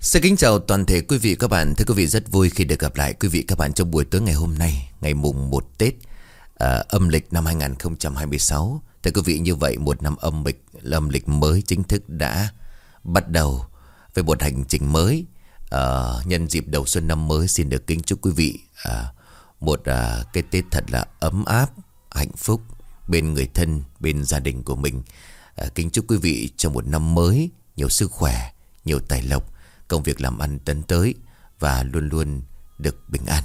Xin kính chào toàn thể quý vị các bạn. Thưa quý vị rất vui khi được gặp lại quý vị các bạn trong buổi tối ngày hôm nay Ngày mùng 1 Tết à, âm lịch năm 2026 Thưa quý vị như vậy một năm âm lịch, âm lịch mới chính thức đã bắt đầu Với một hành trình mới. À, Nhân dịp đầu xuân năm mới xin được kính chúc quý vị à, Một à, cái Tết thật là ấm áp, hạnh phúc Bên người thân, bên gia đình của mình. À, Kính chúc quý vị trong một năm mới Nhiều sức khỏe, nhiều tài lộc công việc làm ăn tấn tới và luôn luôn được bình an.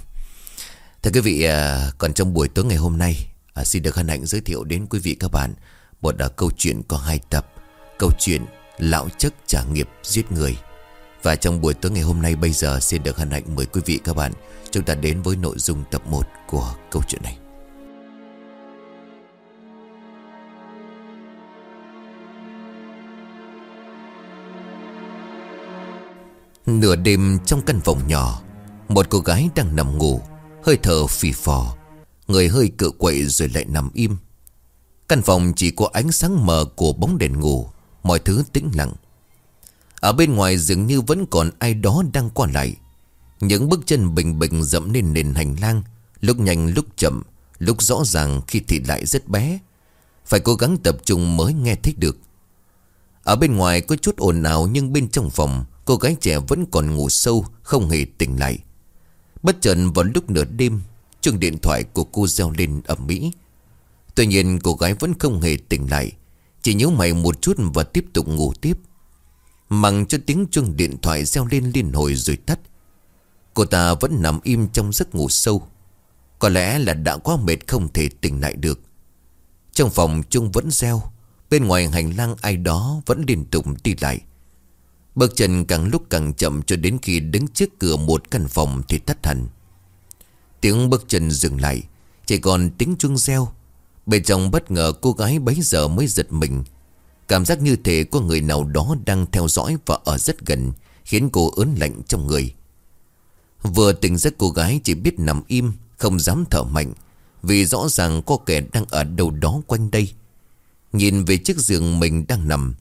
Thưa quý vị, à, còn trong buổi tối ngày hôm nay, à, xin được hân hạnh giới thiệu đến quý vị các bạn một à, câu chuyện có hai tập, câu chuyện lão chất trả nghiệp giết người. Và trong buổi tối ngày hôm nay bây giờ xin được hân hạnh mời quý vị các bạn chúng ta đến với nội dung tập 1 của câu chuyện này. Nửa đêm trong căn phòng nhỏ, Một cô gái đang nằm ngủ, Hơi thở phì phò. Người hơi cựa quậy rồi lại nằm im. Căn phòng chỉ có ánh sáng mờ của bóng đèn ngủ, Mọi thứ tĩnh lặng. Ở bên ngoài dường như vẫn còn ai đó đang qua lại. Những bước chân bình bình dẫm lên nền hành lang, Lúc nhanh lúc chậm, Lúc rõ ràng khi thì lại rất bé. Phải cố gắng tập trung mới nghe thích được. Ở bên ngoài có chút ồn ào Nhưng bên trong phòng Cô gái trẻ vẫn còn ngủ sâu, Không hề tỉnh lại. Bất chợt vào lúc nửa đêm, Chuông điện thoại của cô reo lên ầm mỹ Tuy nhiên, cô gái vẫn không hề tỉnh lại, Chỉ nhớ mày một chút và tiếp tục ngủ tiếp. Mằng cho tiếng chuông điện thoại reo lên liên hồi rồi tắt. Cô ta vẫn nằm im trong giấc ngủ sâu. Có lẽ là đã quá mệt không thể tỉnh lại được. Trong phòng chuông vẫn reo, Bên ngoài hành lang ai đó vẫn liên tục đi lại. Bước chân càng lúc càng chậm cho đến khi đứng trước cửa một căn phòng thì tắt hẳn. Tiếng bước chân dừng lại, chỉ còn tiếng chuông reo. Bên trong bất ngờ cô gái bấy giờ mới giật mình. Cảm giác như thể có người nào đó đang theo dõi và ở rất gần, khiến cô ớn lạnh trong người. Vừa tỉnh giấc cô gái chỉ biết nằm im, không dám thở mạnh, vì rõ ràng có kẻ đang ở đâu đó quanh đây. Nhìn về chiếc giường mình đang nằm,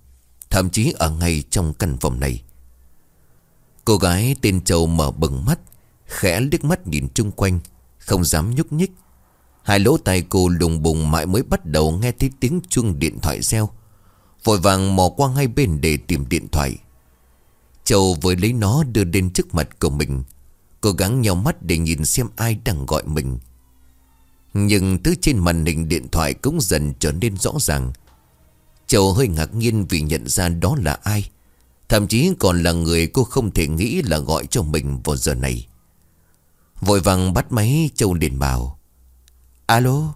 Thậm chí ở ngay trong căn phòng này. Cô gái tên Châu mở bừng mắt, Khẽ liếc mắt nhìn chung quanh, Không dám nhúc nhích. Hai lỗ tai cô lùng bùng mãi mới bắt đầu nghe thấy tiếng chuông điện thoại reo. Vội vàng mò qua ngay bên để tìm điện thoại. Châu với lấy nó đưa đến trước mặt của mình, Cố gắng nhau mắt để nhìn xem ai đang gọi mình. Nhưng thứ trên màn hình điện thoại cũng dần trở nên rõ ràng. Châu hơi ngạc nhiên vì nhận ra đó là ai. Thậm chí còn là người cô không thể nghĩ là gọi cho mình vào giờ này. Vội vàng bắt máy, Châu liền bảo, Alo,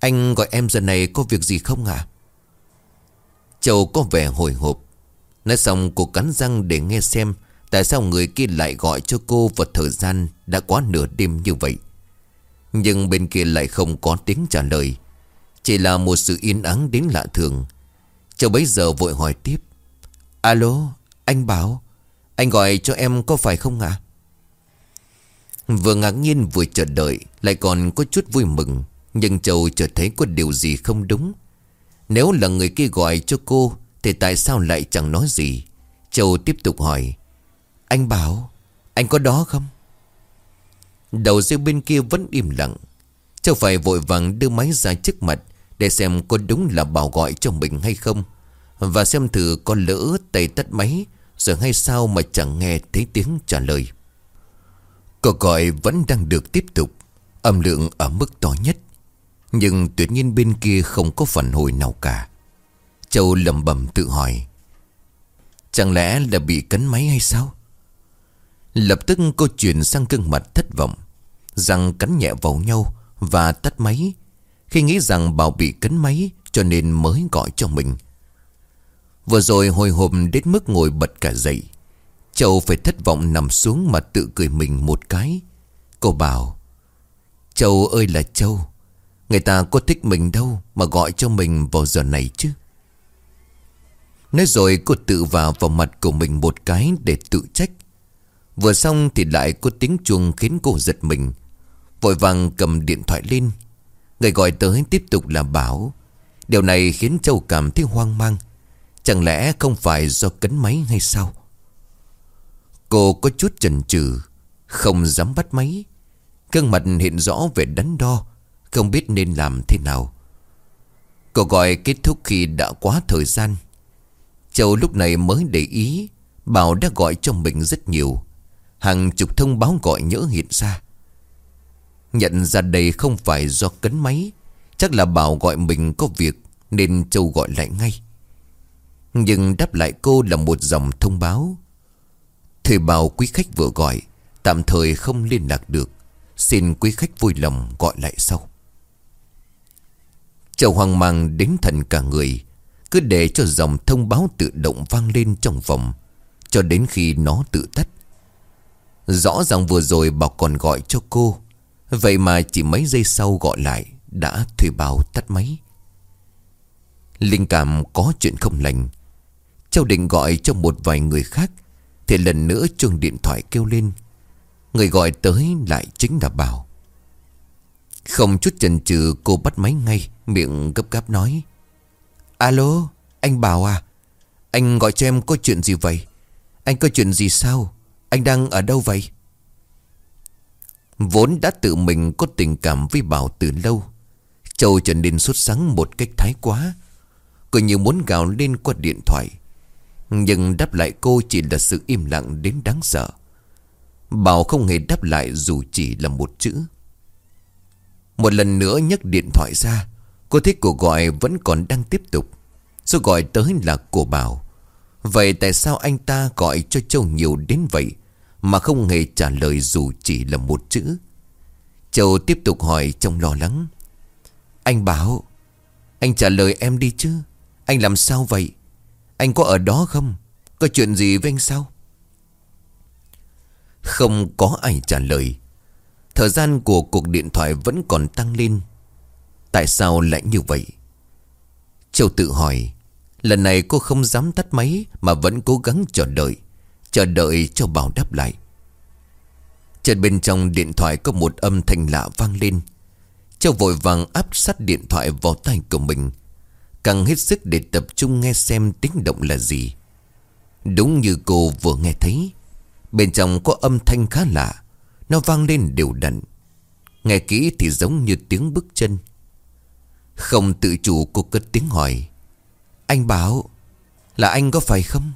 Anh gọi em giờ này có việc gì không ạ? Châu có vẻ hồi hộp. Nói xong, cô cắn răng để nghe xem Tại sao người kia lại gọi cho cô vào thời gian đã quá nửa đêm như vậy. Nhưng bên kia lại không có tiếng trả lời. Chỉ là một sự yên ắng đến lạ thường. Châu bấy giờ vội hỏi tiếp. Alo, anh Bảo, Anh gọi cho em có phải không ạ? Vừa ngạc nhiên vừa chờ đợi, Lại còn có chút vui mừng, Nhưng Châu chợt thấy có điều gì không đúng. Nếu là người kia gọi cho cô, Thì tại sao lại chẳng nói gì? Châu tiếp tục hỏi, Anh Bảo, Anh có đó không? Đầu dây bên kia vẫn im lặng. Châu phải vội vàng đưa máy ra trước mặt để xem có đúng là Bảo gọi cho mình hay không. Và xem thử có lỡ tay tắt máy, Rồi hay sao mà chẳng nghe thấy tiếng trả lời. Cuộc gọi vẫn đang được tiếp tục, Âm lượng ở mức to nhất. Nhưng tuyệt nhiên bên kia không có phản hồi nào cả. Châu lầm bầm tự hỏi, Chẳng lẽ là bị cấn máy hay sao? Lập tức cô chuyển sang gương mặt thất vọng, Răng cắn nhẹ vào nhau Và tắt máy khi nghĩ rằng Bảo bị cấn máy Cho nên mới gọi cho mình. Vừa rồi hồi hộp đến mức ngồi bật cả dậy. Châu phải thất vọng nằm xuống mà tự cười mình một cái. Cô bảo, Châu ơi là Châu, Người ta có thích mình đâu Mà gọi cho mình vào giờ này chứ? Nói rồi cô tự vào vào mặt của mình một cái để tự trách. Vừa xong thì lại có tiếng chuông khiến cô giật mình. Vội vàng cầm điện thoại lên Người gọi tới tiếp tục là Bảo. Điều này khiến Châu cảm thấy hoang mang. Chẳng lẽ không phải do cấn máy hay sao? Cô có chút chần chừ, Không dám bắt máy. Gương mặt hiện rõ về đắn đo, Không biết nên làm thế nào. Cô gọi kết thúc khi đã quá thời gian. Châu lúc này mới để ý, Bảo đã gọi cho mình rất nhiều. Hàng chục thông báo gọi nhỡ hiện ra. Nhận ra đây không phải do cấn máy, Chắc là Bảo gọi mình có việc Nên Châu gọi lại ngay. Nhưng đáp lại cô là một dòng thông báo. Thời Bảo quý khách vừa gọi, Tạm thời không liên lạc được. Xin quý khách vui lòng gọi lại sau. Châu hoang mang đến thần cả người, Cứ để cho dòng thông báo tự động vang lên trong phòng, Cho đến khi nó tự tắt. Rõ ràng vừa rồi Bảo còn gọi cho cô. Vậy mà chỉ mấy giây sau gọi lại Đã thuê bao tắt máy. Linh cảm có chuyện không lành. Châu định gọi cho một vài người khác, Thì lần nữa chuông điện thoại kêu lên. Người gọi tới lại chính là Bảo. Không chút chần chừ, cô bắt máy ngay, Miệng gấp gáp nói. Alo, anh Bảo à? Anh gọi cho em có chuyện gì vậy? Anh có chuyện gì sao? Anh đang ở đâu vậy? Vốn đã tự mình có tình cảm với Bảo từ lâu. Châu trở nên xuất sáng một cách thái quá. Cô như muốn gào lên qua điện thoại. Nhưng đáp lại cô chỉ là sự im lặng đến đáng sợ. Bảo không hề đáp lại dù chỉ là một chữ. Một lần nữa nhấc điện thoại ra, Cô thấy cuộc gọi vẫn còn đang tiếp tục. Số gọi tới là của Bảo. Vậy tại sao anh ta gọi cho Châu nhiều đến vậy? Mà không hề trả lời dù chỉ là một chữ. Châu tiếp tục hỏi trong lo lắng. Anh Bảo, Anh trả lời em đi chứ? Anh làm sao vậy? Anh có ở đó không? Có chuyện gì với anh sao? Không có ai trả lời. Thời gian của cuộc điện thoại vẫn còn tăng lên. Tại sao lại như vậy? Châu tự hỏi, Lần này cô không dám tắt máy Mà vẫn cố gắng chờ đợi. Chờ đợi cho Bảo đáp lại. Chợt bên trong điện thoại có một âm thanh lạ vang lên. Châu vội vàng áp sát điện thoại vào tay của mình. Càng hết sức để tập trung nghe xem tiếng động là gì. Đúng như cô vừa nghe thấy, Bên trong có âm thanh khá lạ. Nó vang lên đều đặn. Nghe kỹ thì giống như tiếng bước chân. Không tự chủ cô cất tiếng hỏi. Anh Bảo Là anh có phải không?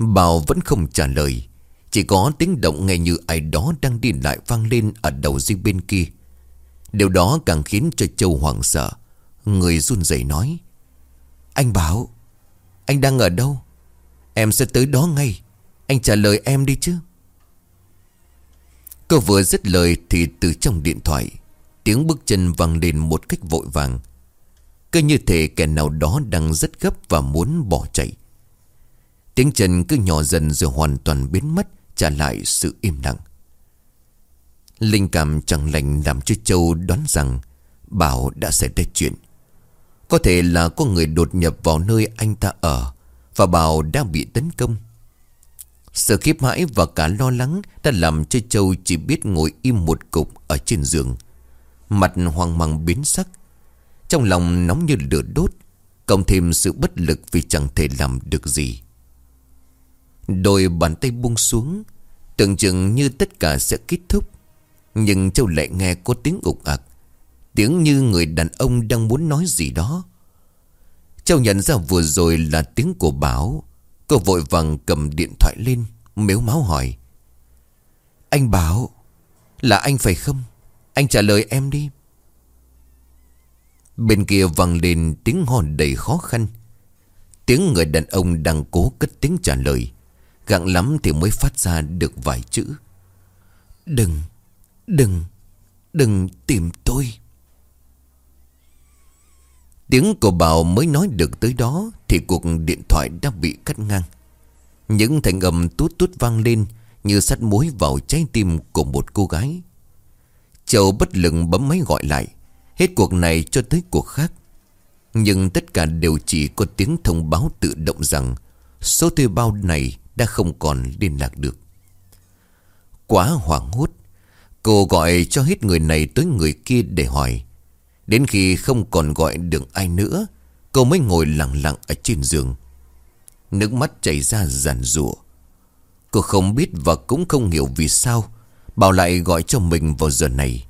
Bảo vẫn không trả lời. Chỉ có tiếng động nghe như ai đó đang đi lại vang lên ở đầu dây bên kia. Điều đó càng khiến cho Châu hoảng sợ. Người run rẩy nói, Anh Bảo, Anh đang ở đâu? Em sẽ tới đó ngay. Anh trả lời em đi chứ. Cô vừa dứt lời thì từ trong điện thoại, Tiếng bước chân vang lên một cách vội vàng. Cứ như thể kẻ nào đó đang rất gấp và muốn bỏ chạy. Tiếng chân cứ nhỏ dần rồi hoàn toàn biến mất, Trả lại sự im lặng. Linh cảm chẳng lành làm cho Châu đoán rằng Bảo đã xảy ra chuyện. Có thể là có người đột nhập vào nơi anh ta ở Và Bảo đang bị tấn công. Sự khiếp hãi và cả lo lắng Đã làm cho Châu chỉ biết ngồi im một cục ở trên giường. Mặt hoang mang biến sắc. Trong lòng nóng như lửa đốt, Cộng thêm sự bất lực vì chẳng thể làm được gì. Đôi bàn tay buông xuống, Tưởng chừng như tất cả sẽ kết thúc. Nhưng Châu lại nghe có tiếng ục ạc, Tiếng như người đàn ông đang muốn nói gì đó. Châu nhận ra vừa rồi là tiếng của Bảo. Cô vội vàng cầm điện thoại lên, Mếu máu hỏi. Anh Bảo, Là anh phải không? Anh trả lời em đi. Bên kia vang lên tiếng hòn đầy khó khăn. Tiếng người đàn ông đang cố cất tiếng trả lời. Gặng lắm thì mới phát ra được vài chữ. Đừng Đừng Đừng tìm tôi. Tiếng của Bảo mới nói được tới đó Thì cuộc điện thoại đã bị cắt ngang. Những thành âm tút tút vang lên Như sắt muối vào trái tim của một cô gái. Châu bất lực bấm máy gọi lại. Hết cuộc này cho tới cuộc khác. Nhưng tất cả đều chỉ có tiếng thông báo tự động rằng Số thuê bao này đã không còn liên lạc được. Quá hoảng hốt, Cô gọi cho hết người này tới người kia để hỏi. Đến khi không còn gọi được ai nữa, Cô mới ngồi lặng lặng ở trên giường. Nước mắt chảy ra giàn rụa. Cô không biết và cũng không hiểu vì sao Bảo lại gọi cho mình vào giờ này.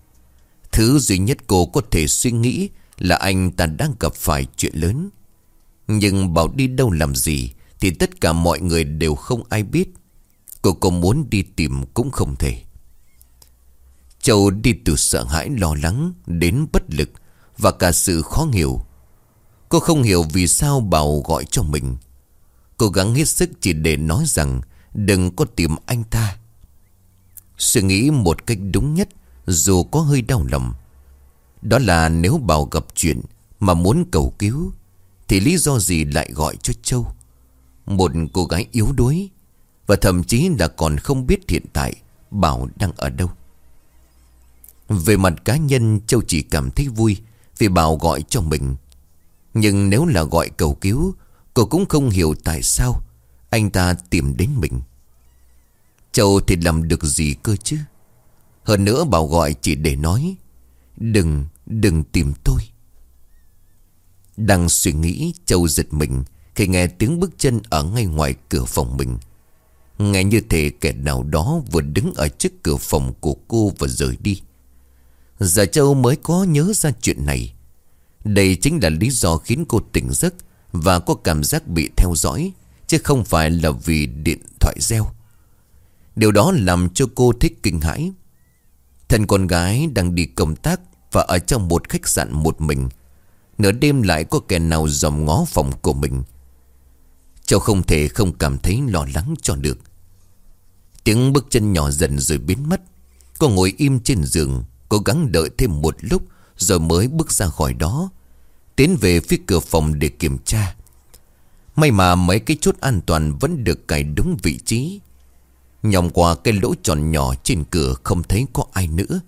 Thứ duy nhất cô có thể suy nghĩ Là anh ta đang gặp phải chuyện lớn. Nhưng Bảo đi đâu làm gì? Thì tất cả mọi người đều không ai biết. Cô có muốn đi tìm cũng không thể. Châu đi từ sợ hãi lo lắng Đến bất lực Và cả sự khó hiểu. Cô không hiểu vì sao Bảo gọi cho mình. Cố gắng hết sức chỉ để nói rằng Đừng có tìm anh ta. Suy nghĩ một cách đúng nhất, Dù có hơi đau lòng, Đó là nếu Bảo gặp chuyện Mà muốn cầu cứu, Thì lý do gì lại gọi cho Châu? Một cô gái yếu đuối Và thậm chí là còn không biết hiện tại Bảo đang ở đâu. Về mặt cá nhân Châu chỉ cảm thấy vui Vì Bảo gọi cho mình. Nhưng nếu là gọi cầu cứu Cô cũng không hiểu tại sao Anh ta tìm đến mình. Châu thì làm được gì cơ chứ? Hơn nữa Bảo gọi chỉ để nói Đừng, đừng tìm tôi. Đang suy nghĩ Châu giật mình khi nghe tiếng bước chân ở ngay ngoài cửa phòng mình. Nghe như thể kẻ nào đó vừa đứng ở trước cửa phòng của cô và rời đi. Giả Châu mới có nhớ ra chuyện này. Đây chính là lý do khiến cô tỉnh giấc Và có cảm giác bị theo dõi, Chứ không phải là vì điện thoại reo. Điều đó làm cho cô thích kinh hãi. Thân con gái đang đi công tác Và ở trong một khách sạn một mình. Nửa đêm lại có kẻ nào dòm ngó phòng của mình. Cháu không thể không cảm thấy lo lắng cho được. Tiếng bước chân nhỏ dần rồi biến mất. Cô ngồi im trên giường, Cố gắng đợi thêm một lúc Rồi mới bước ra khỏi đó. Tiến về phía cửa phòng để kiểm tra. May mà mấy cái chốt an toàn Vẫn được cài đúng vị trí. Nhòm qua cái lỗ tròn nhỏ trên cửa Không thấy có ai nữa.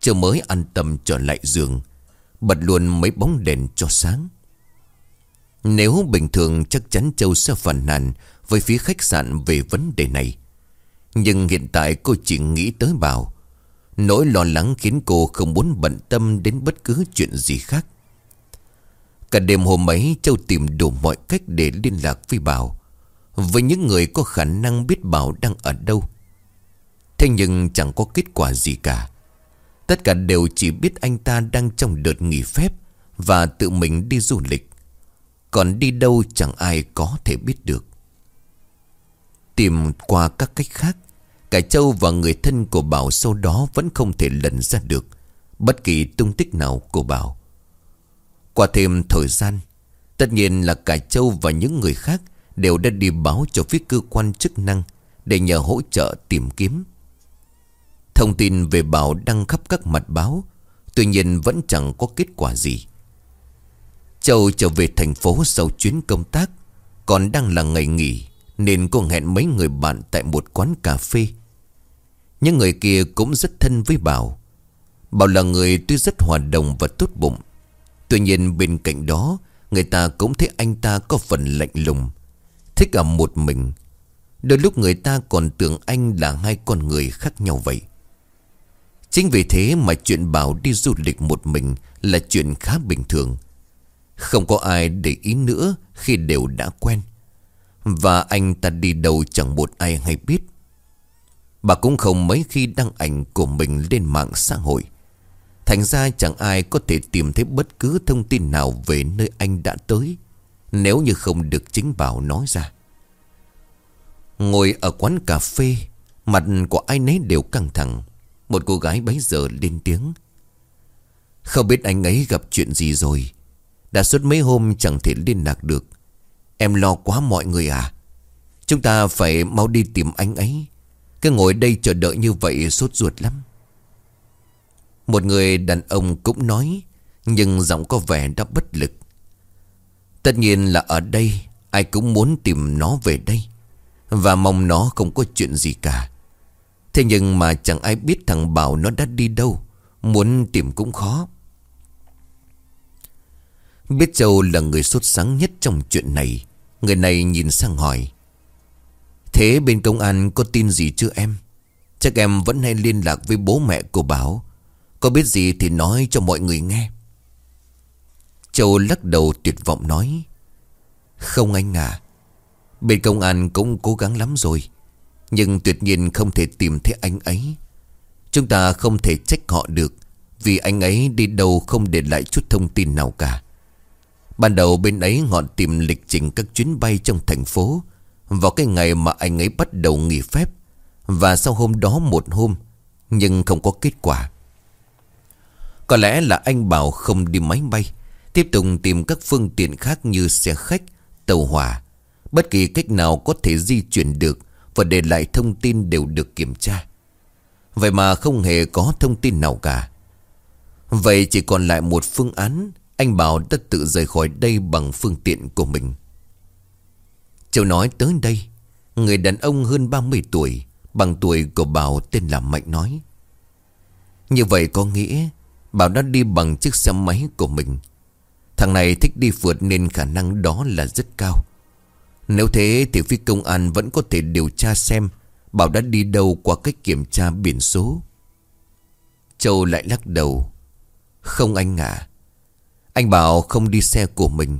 Chờ mới an tâm trở lại giường, Bật luôn mấy bóng đèn cho sáng. Nếu bình thường chắc chắn Châu sẽ phản nàn Với phía khách sạn về vấn đề này. Nhưng hiện tại cô chỉ nghĩ tới Bảo, Nỗi lo lắng khiến cô không muốn bận tâm đến bất cứ chuyện gì khác. Cả đêm hôm ấy, Châu tìm đủ mọi cách để liên lạc với Bảo, với những người có khả năng biết Bảo đang ở đâu. Thế nhưng chẳng có kết quả gì cả. Tất cả đều chỉ biết anh ta đang trong đợt nghỉ phép Và tự mình đi du lịch. Còn đi đâu chẳng ai có thể biết được. Tìm qua các cách khác Cả Châu và người thân của Bảo sau đó vẫn không thể lần ra được, Bất kỳ tung tích nào của Bảo. Qua thêm thời gian, Tất nhiên là cả Châu và những người khác Đều đã đi báo cho phía cơ quan chức năng Để nhờ hỗ trợ tìm kiếm. Thông tin về Bảo đăng khắp các mặt báo, Tuy nhiên vẫn chẳng có kết quả gì. Châu trở về thành phố sau chuyến công tác. Còn đang là ngày nghỉ, Nên cô hẹn mấy người bạn tại một quán cà phê. Những người kia cũng rất thân với Bảo. Bảo là người tuy rất hòa đồng và tốt bụng. Tuy nhiên bên cạnh đó, Người ta cũng thấy anh ta có phần lạnh lùng, Thích ở một mình. Đôi lúc người ta còn tưởng anh là hai con người khác nhau vậy. Chính vì thế mà chuyện Bảo đi du lịch một mình là chuyện khá bình thường. Không có ai để ý nữa khi đều đã quen. Và anh ta đi đâu chẳng một ai hay biết. Bà cũng không mấy khi đăng ảnh của mình lên mạng xã hội. Thành ra chẳng ai có thể tìm thấy bất cứ thông tin nào về nơi anh đã tới, nếu như không được chính Bảo nói ra. Ngồi ở quán cà phê, Mặt của ai nấy đều căng thẳng. Một cô gái bấy giờ lên tiếng. Không biết anh ấy gặp chuyện gì rồi? Đã suốt mấy hôm chẳng thể liên lạc được. Em lo quá mọi người à. Chúng ta phải mau đi tìm anh ấy. Cứ ngồi đây chờ đợi như vậy sốt ruột lắm. Một người đàn ông cũng nói, Nhưng giọng có vẻ đã bất lực. Tất nhiên là ở đây, Ai cũng muốn tìm nó về đây. Và mong nó không có chuyện gì cả. Thế nhưng mà chẳng ai biết thằng Bảo nó đã đi đâu. Muốn tìm cũng khó. Biết Châu là người sốt sáng nhất trong chuyện này. Người này nhìn sang hỏi, Thế bên công an có tin gì chưa em? Chắc em vẫn hay liên lạc với bố mẹ của Bảo. Có biết gì thì nói cho mọi người nghe. Châu lắc đầu tuyệt vọng nói, Không anh à Bên công an cũng cố gắng lắm rồi, Nhưng tuyệt nhiên không thể tìm thấy anh ấy. Chúng ta không thể trách họ được, Vì anh ấy đi đâu không để lại chút thông tin nào cả. Ban đầu bên ấy họ tìm lịch trình các chuyến bay trong thành phố. Vào cái ngày mà anh ấy bắt đầu nghỉ phép. Và sau hôm đó một hôm Nhưng không có kết quả. Có lẽ là anh Bảo không đi máy bay Tiếp tục tìm các phương tiện khác như xe khách, tàu hỏa. Bất kỳ cách nào có thể di chuyển được Và để lại thông tin đều được kiểm tra. Vậy mà không hề có thông tin nào cả. Vậy chỉ còn lại một phương án anh Bảo đã tự rời khỏi đây bằng phương tiện của mình. Châu nói tới đây, Người đàn ông hơn 30 tuổi, Bằng tuổi của Bảo tên là Mạnh nói. Như vậy có nghĩa, Bảo đã đi bằng chiếc xe máy của mình. Thằng này thích đi phượt nên khả năng đó là rất cao. Nếu thế thì phía công an vẫn có thể điều tra xem Bảo đã đi đâu qua cách kiểm tra biển số. Châu lại lắc đầu. Không anh ạ. Anh Bảo không đi xe của mình.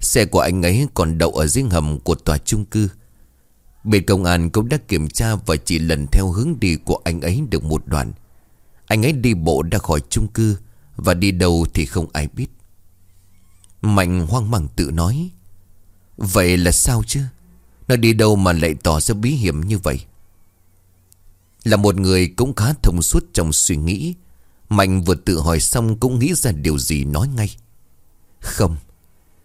Xe của anh ấy còn đậu ở dưới hầm của tòa chung cư. Bên công an cũng đã kiểm tra và chỉ lần theo hướng đi của anh ấy được một đoạn. Anh ấy đi bộ ra khỏi chung cư Và đi đâu thì không ai biết. Mạnh hoang mang tự nói, Vậy là sao chứ? Nó đi đâu mà lại tỏ ra bí hiểm như vậy? Là một người cũng khá thông suốt trong suy nghĩ, Mạnh vừa tự hỏi xong cũng nghĩ ra điều gì nói ngay. Không.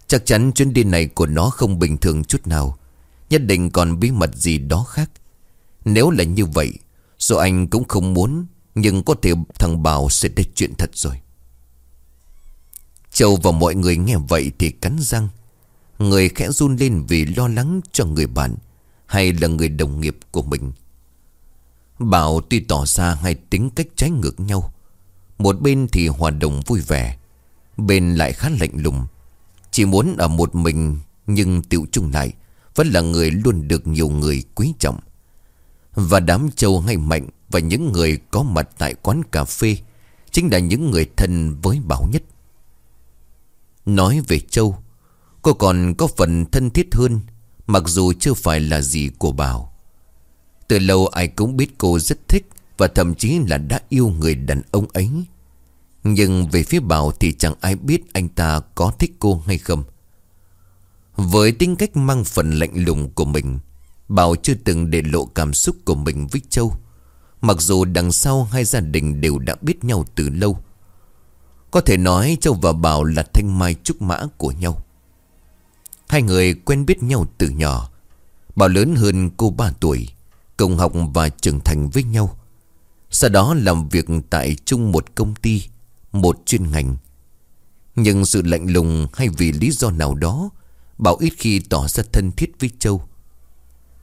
Chắc chắn chuyến đi này của nó không bình thường chút nào. Nhất định còn bí mật gì đó khác. Nếu là như vậy, Dù anh cũng không muốn, Nhưng có thể thằng Bảo sẽ để chuyện thật rồi. Châu và mọi người nghe vậy thì cắn răng. Người khẽ run lên vì lo lắng cho người bạn, Hay là người đồng nghiệp của mình. Bảo tuy tỏ ra hai tính cách trái ngược nhau, Một bên thì hòa đồng vui vẻ Bên lại khá lạnh lùng. Chỉ muốn ở một mình, Nhưng tiểu trung lại Vẫn là người luôn được nhiều người quý trọng. Và đám châu hay mạnh Và những người có mặt tại quán cà phê Chính là những người thân với Bảo nhất. Nói về Châu, Cô còn có phần thân thiết hơn, Mặc dù chưa phải là gì của Bảo. Từ lâu ai cũng biết cô rất thích Và thậm chí là đã yêu người đàn ông ấy. Nhưng về phía Bảo thì chẳng ai biết anh ta có thích cô hay không. Với tính cách mang phần lạnh lùng của mình, Bảo chưa từng để lộ cảm xúc của mình với Châu. Mặc dù đằng sau hai gia đình đều đã biết nhau từ lâu. Có thể nói Châu và Bảo là thanh mai trúc mã của nhau. Hai người quen biết nhau từ nhỏ. Bảo lớn hơn cô 3 tuổi, Cùng học và trưởng thành với nhau. Sau đó làm việc tại chung một công ty. Một chuyên ngành. Nhưng sự lạnh lùng hay vì lý do nào đó, Bảo ít khi tỏ ra thân thiết với Châu.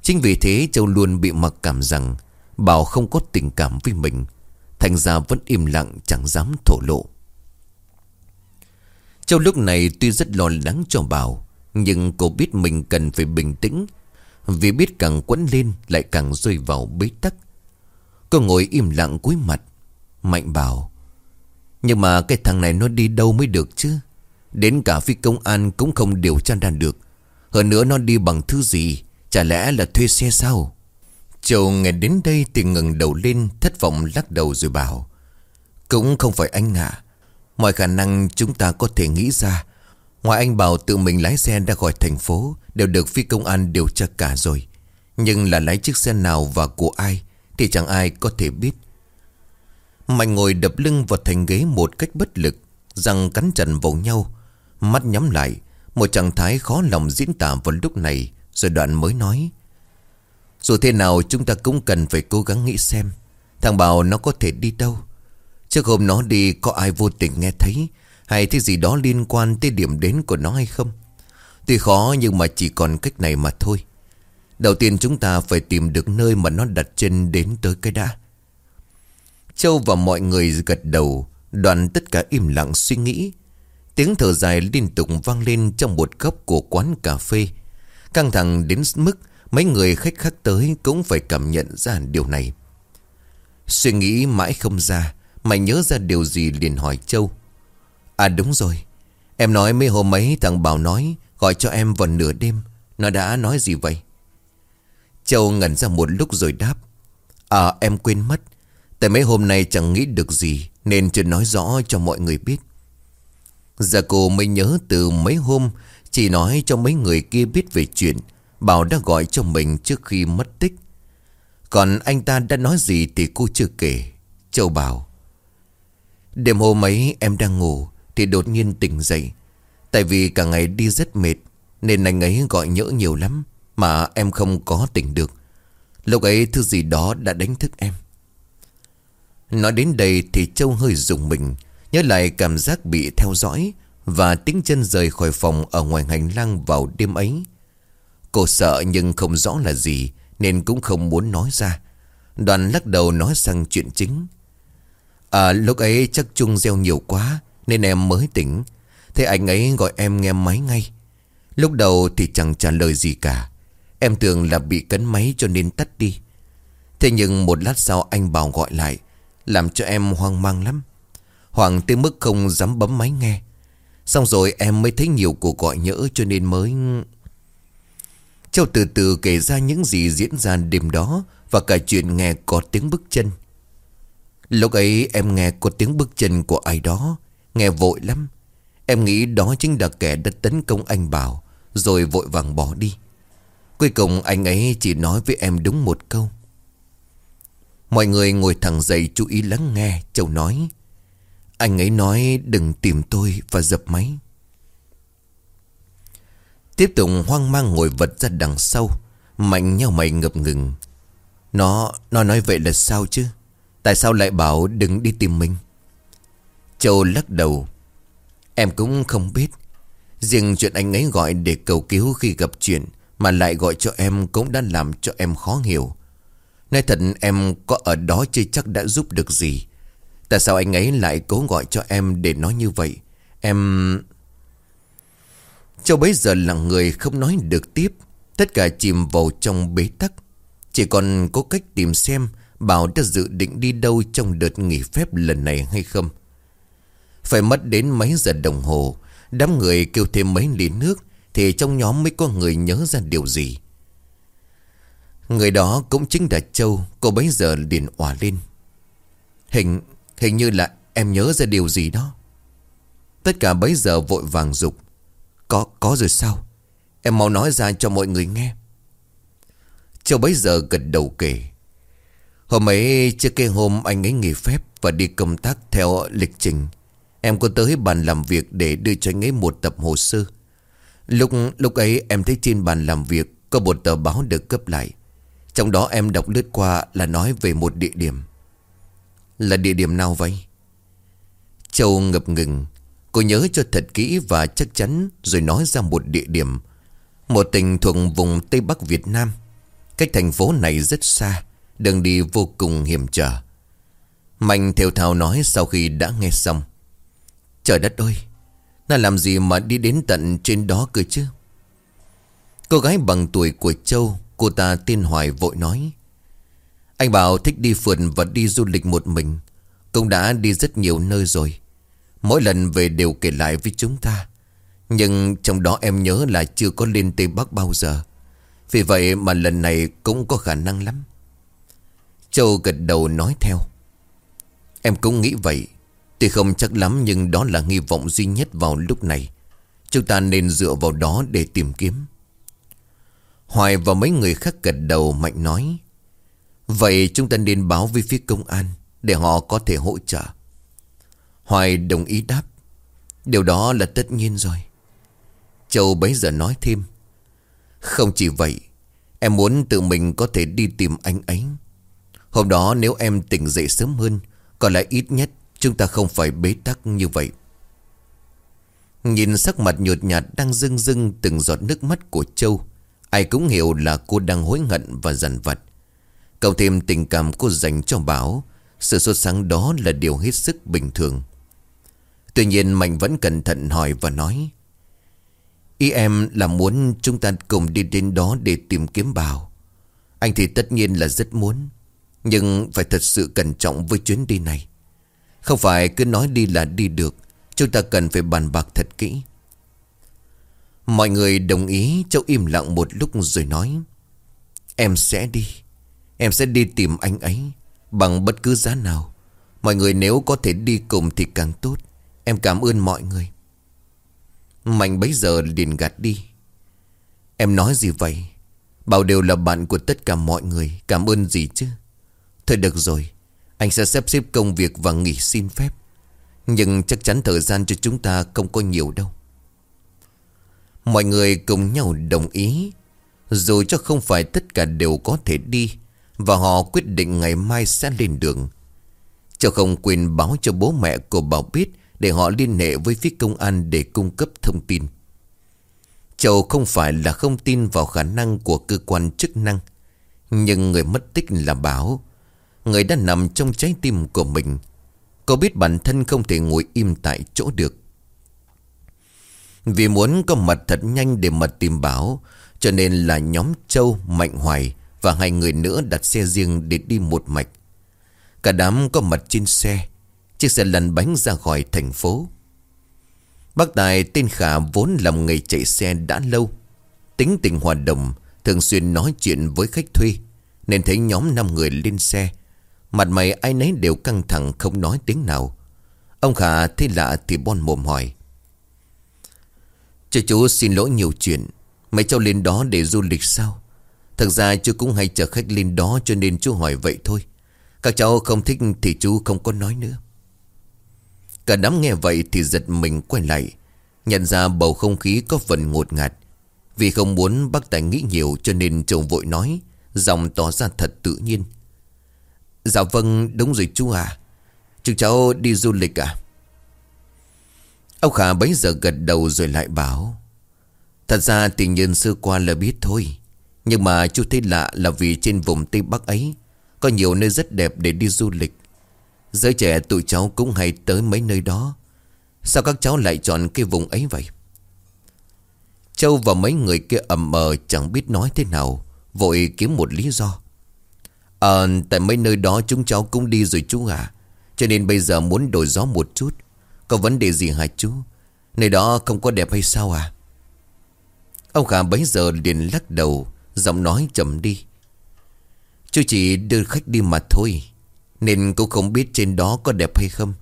Chính vì thế Châu luôn bị mặc cảm rằng Bảo không có tình cảm với mình, Thành ra vẫn im lặng chẳng dám thổ lộ. Châu lúc này tuy rất lo lắng cho Bảo, Nhưng cô biết mình cần phải bình tĩnh, Vì biết càng quấn lên lại càng rơi vào bế tắc. Cô ngồi im lặng cúi mặt, Mạnh bảo nhưng mà cái thằng này nó đi đâu mới được chứ? Đến cả phi công an cũng không điều tra ra được. Hơn nữa nó đi bằng thứ gì? Chả lẽ là thuê xe sao? Châu nghe đến đây thì ngừng đầu lên, Thất vọng lắc đầu rồi bảo, Cũng không phải anh ạ. Mọi khả năng chúng ta có thể nghĩ ra. Ngoài anh bảo tự mình lái xe ra khỏi thành phố, Đều được phi công an điều tra cả rồi. Nhưng là lái chiếc xe nào và của ai Thì chẳng ai có thể biết. Mạnh ngồi đập lưng vào thành ghế một cách bất lực, Răng cắn chặt vào nhau. Mắt nhắm lại, Một trạng thái khó lòng diễn tả vào lúc này, Rồi đoạn mới nói. Dù thế nào chúng ta cũng cần phải cố gắng nghĩ xem, Thằng Bảo nó có thể đi đâu. Trước hôm nó đi, có ai vô tình nghe thấy, Hay thứ gì đó liên quan tới điểm đến của nó hay không? Tuy khó nhưng mà chỉ còn cách này mà thôi. Đầu tiên chúng ta phải tìm được nơi mà nó đặt chân đến tới cái đã. Châu và mọi người gật đầu, Đoàn tất cả im lặng suy nghĩ. Tiếng thở dài liên tục vang lên trong một góc của quán cà phê. Căng thẳng đến mức mấy người khách khác tới cũng phải cảm nhận ra điều này. Suy nghĩ mãi không ra, Mày nhớ ra điều gì liền hỏi Châu. À đúng rồi. Em nói mấy hôm ấy thằng Bảo nói, Gọi cho em vào nửa đêm. Nó đã nói gì vậy? Châu ngẩn ra một lúc rồi đáp. À em quên mất. Tại mấy hôm nay chẳng nghĩ được gì, Nên chưa nói rõ cho mọi người biết. Giờ cô mới nhớ từ mấy hôm, Chỉ nói cho mấy người kia biết về chuyện Bảo đã gọi cho mình trước khi mất tích. Còn anh ta đã nói gì thì cô chưa kể. Châu bảo, Đêm hôm ấy em đang ngủ Thì đột nhiên tỉnh dậy. Tại vì cả ngày đi rất mệt, Nên anh ấy gọi nhỡ nhiều lắm Mà em không có tỉnh được. Lúc ấy thứ gì đó đã đánh thức em. Nói đến đây thì Châu hơi rùng mình, Nhớ lại cảm giác bị theo dõi Và tiếng chân rời khỏi phòng Ở ngoài hành lang vào đêm ấy. Cô sợ nhưng không rõ là gì, Nên cũng không muốn nói ra. Đoàn lắc đầu nói sang chuyện chính. À lúc ấy chắc Trung gieo nhiều quá, Nên em mới tỉnh. Thế anh ấy gọi em nghe máy ngay. Lúc đầu thì chẳng trả lời gì cả. Em tưởng là bị cấn máy cho nên tắt đi. Thế nhưng một lát sau anh bảo gọi lại. Làm cho em hoang mang lắm. Hoàng tới mức không dám bấm máy nghe. Xong rồi em mới thấy nhiều cuộc gọi nhỡ cho nên mới... Châu từ từ kể ra những gì diễn ra đêm đó Và cả chuyện nghe có tiếng bước chân. Lúc ấy em nghe có tiếng bước chân của ai đó, Nghe vội lắm. Em nghĩ đó chính là kẻ đã tấn công anh Bảo, Rồi vội vàng bỏ đi. Cuối cùng anh ấy chỉ nói với em đúng một câu. Mọi người ngồi thẳng dậy chú ý lắng nghe Châu nói. Anh ấy nói đừng tìm tôi và dập máy. Tiếp tục hoang mang ngồi vật ra đằng sau Mạnh nhau mày ngập ngừng. Nó, nó nói vậy là sao chứ? Tại sao lại bảo đừng đi tìm mình? Châu lắc đầu. Em cũng không biết. Riêng chuyện anh ấy gọi để cầu cứu khi gặp chuyện Mà lại gọi cho em cũng đã làm cho em khó hiểu. Nói thật em có ở đó chưa chắc đã giúp được gì. Tại sao anh ấy lại cố gọi cho em để nói như vậy? Em... Châu bấy giờ là người không nói được tiếp. Tất cả chìm vào trong bế tắc. Chỉ còn có cách tìm xem Bảo đã dự định đi đâu trong đợt nghỉ phép lần này hay không. Phải mất đến mấy giờ đồng hồ. Đám người kêu thêm mấy ly nước Thì trong nhóm mới có người nhớ ra điều gì. Người đó cũng chính là Châu Cô bấy giờ liền òa lên. Hình Hình như là em nhớ ra điều gì đó. Tất cả bấy giờ vội vàng dục Có, có rồi sao? Em mau nói ra cho mọi người nghe. Châu bấy giờ gật đầu kể Hôm ấy trước cái hôm anh ấy nghỉ phép Và đi công tác theo lịch trình Em có tới bàn làm việc Để đưa cho anh ấy một tập hồ sơ. Lúc lúc ấy em thấy trên bàn làm việc Có một tờ báo được cấp lại. Trong đó em đọc lướt qua là nói về một địa điểm. Là địa điểm nào vậy? Châu ngập ngừng. Cô nhớ cho thật kỹ và chắc chắn Rồi nói ra một địa điểm. Một tỉnh thuộc vùng Tây Bắc Việt Nam. Cách thành phố này rất xa, Đường đi vô cùng hiểm trở. Mạnh theo thào nói sau khi đã nghe xong. Trời đất ơi Nó làm gì mà đi đến tận trên đó cơ chứ? Cô gái bằng tuổi của Châu Cô ta tên Hoài vội nói. Anh bảo thích đi phượt và đi du lịch một mình. Cũng đã đi rất nhiều nơi rồi. Mỗi lần về đều kể lại với chúng ta. Nhưng trong đó em nhớ là chưa có lên Tây Bắc bao giờ. Vì vậy mà lần này cũng có khả năng lắm. Châu gật đầu nói theo. Em cũng nghĩ vậy. Tuy không chắc lắm nhưng đó là hy vọng duy nhất vào lúc này. Chúng ta nên dựa vào đó để tìm kiếm. Hoài và mấy người khác gật đầu mạnh nói, Vậy chúng ta nên báo với phía công an Để họ có thể hỗ trợ. Hoài đồng ý đáp, Điều đó là tất nhiên rồi. Châu bấy giờ nói thêm, Không chỉ vậy, Em muốn tự mình có thể đi tìm anh ấy. Hôm đó nếu em tỉnh dậy sớm hơn, Có lẽ ít nhất chúng ta không phải bế tắc như vậy. Nhìn sắc mặt nhột nhạt đang rưng rưng từng giọt nước mắt của Châu Ai cũng hiểu là cô đang hối hận và dằn vặt. Cộng thêm tình cảm cô dành cho Bảo Sự sốt sáng đó là điều hết sức bình thường. Tuy nhiên Mạnh vẫn cẩn thận hỏi và nói, Ý em là muốn chúng ta cùng đi đến đó để tìm kiếm Bảo Anh thì tất nhiên là rất muốn, nhưng phải thật sự cẩn trọng với chuyến đi này. Không phải cứ nói đi là đi được, Chúng ta cần phải bàn bạc thật kỹ. Mọi người đồng ý, Châu im lặng một lúc rồi nói, Em sẽ đi, Em sẽ đi tìm anh ấy, Bằng bất cứ giá nào. Mọi người nếu có thể đi cùng thì càng tốt. Em cảm ơn mọi người. Mạnh bấy giờ liền gạt đi. Em nói gì vậy? Bảo đều là bạn của tất cả mọi người, Cảm ơn gì chứ? Thôi được rồi, Anh sẽ sắp xếp công việc và nghỉ xin phép. Nhưng chắc chắn thời gian cho chúng ta không có nhiều đâu. Mọi người cùng nhau đồng ý. Dù cho không phải tất cả đều có thể đi, Và họ quyết định ngày mai sẽ lên đường. Châu không quên báo cho bố mẹ của Bảo biết Để họ liên hệ với phía công an để cung cấp thông tin. Châu không phải là không tin vào khả năng của cơ quan chức năng, Nhưng người mất tích là Bảo. Người đã nằm trong trái tim của mình. Cô biết bản thân không thể ngồi im tại chỗ được. Vì muốn có mặt thật nhanh để mật tìm Bảo Cho nên là nhóm Châu, Mạnh Hoài Và hai người nữa đặt xe riêng để đi một mạch. Cả đám có mặt trên xe Chiếc xe lăn bánh ra khỏi thành phố. Bác Tài tên Khả vốn làm nghề chạy xe đã lâu Tính tình hoạt động Thường xuyên nói chuyện với khách thuê Nên thấy nhóm 5 người lên xe. Mặt mày ai nấy đều căng thẳng không nói tiếng nào. Ông Khả thấy lạ thì bon mồm hỏi cho chú xin lỗi nhiều chuyện. Mấy cháu lên đó để du lịch sao? Thật ra chú cũng hay chở khách lên đó cho nên chú hỏi vậy thôi. Các cháu không thích thì chú không có nói nữa. Cả đám nghe vậy thì giật mình quay lại, Nhận ra bầu không khí có phần ngột ngạt. Vì không muốn bác Tài nghĩ nhiều cho nên chồng vội nói, Giọng tỏ ra thật tự nhiên. Dạ vâng đúng rồi chú à. Chúng cháu đi du lịch à? Ông Khả bấy giờ gật đầu rồi lại bảo, Thật ra tình nhân xưa qua là biết thôi, Nhưng mà chú thấy lạ là vì trên vùng Tây Bắc ấy Có nhiều nơi rất đẹp để đi du lịch. Giới trẻ tụi cháu cũng hay tới mấy nơi đó. Sao các cháu lại chọn cái vùng ấy vậy? Châu và mấy người kia ầm mờ chẳng biết nói thế nào, Vội kiếm một lý do. Ờ tại mấy nơi đó chúng cháu cũng đi rồi chú à Cho nên bây giờ muốn đổi gió một chút có vấn đề gì hả chú? Nơi đó không có đẹp hay sao à? Ông Khả bấy giờ liền lắc đầu, Giọng nói chậm đi. Chú chỉ đưa khách đi mà thôi, Nên cũng không biết trên đó có đẹp hay không.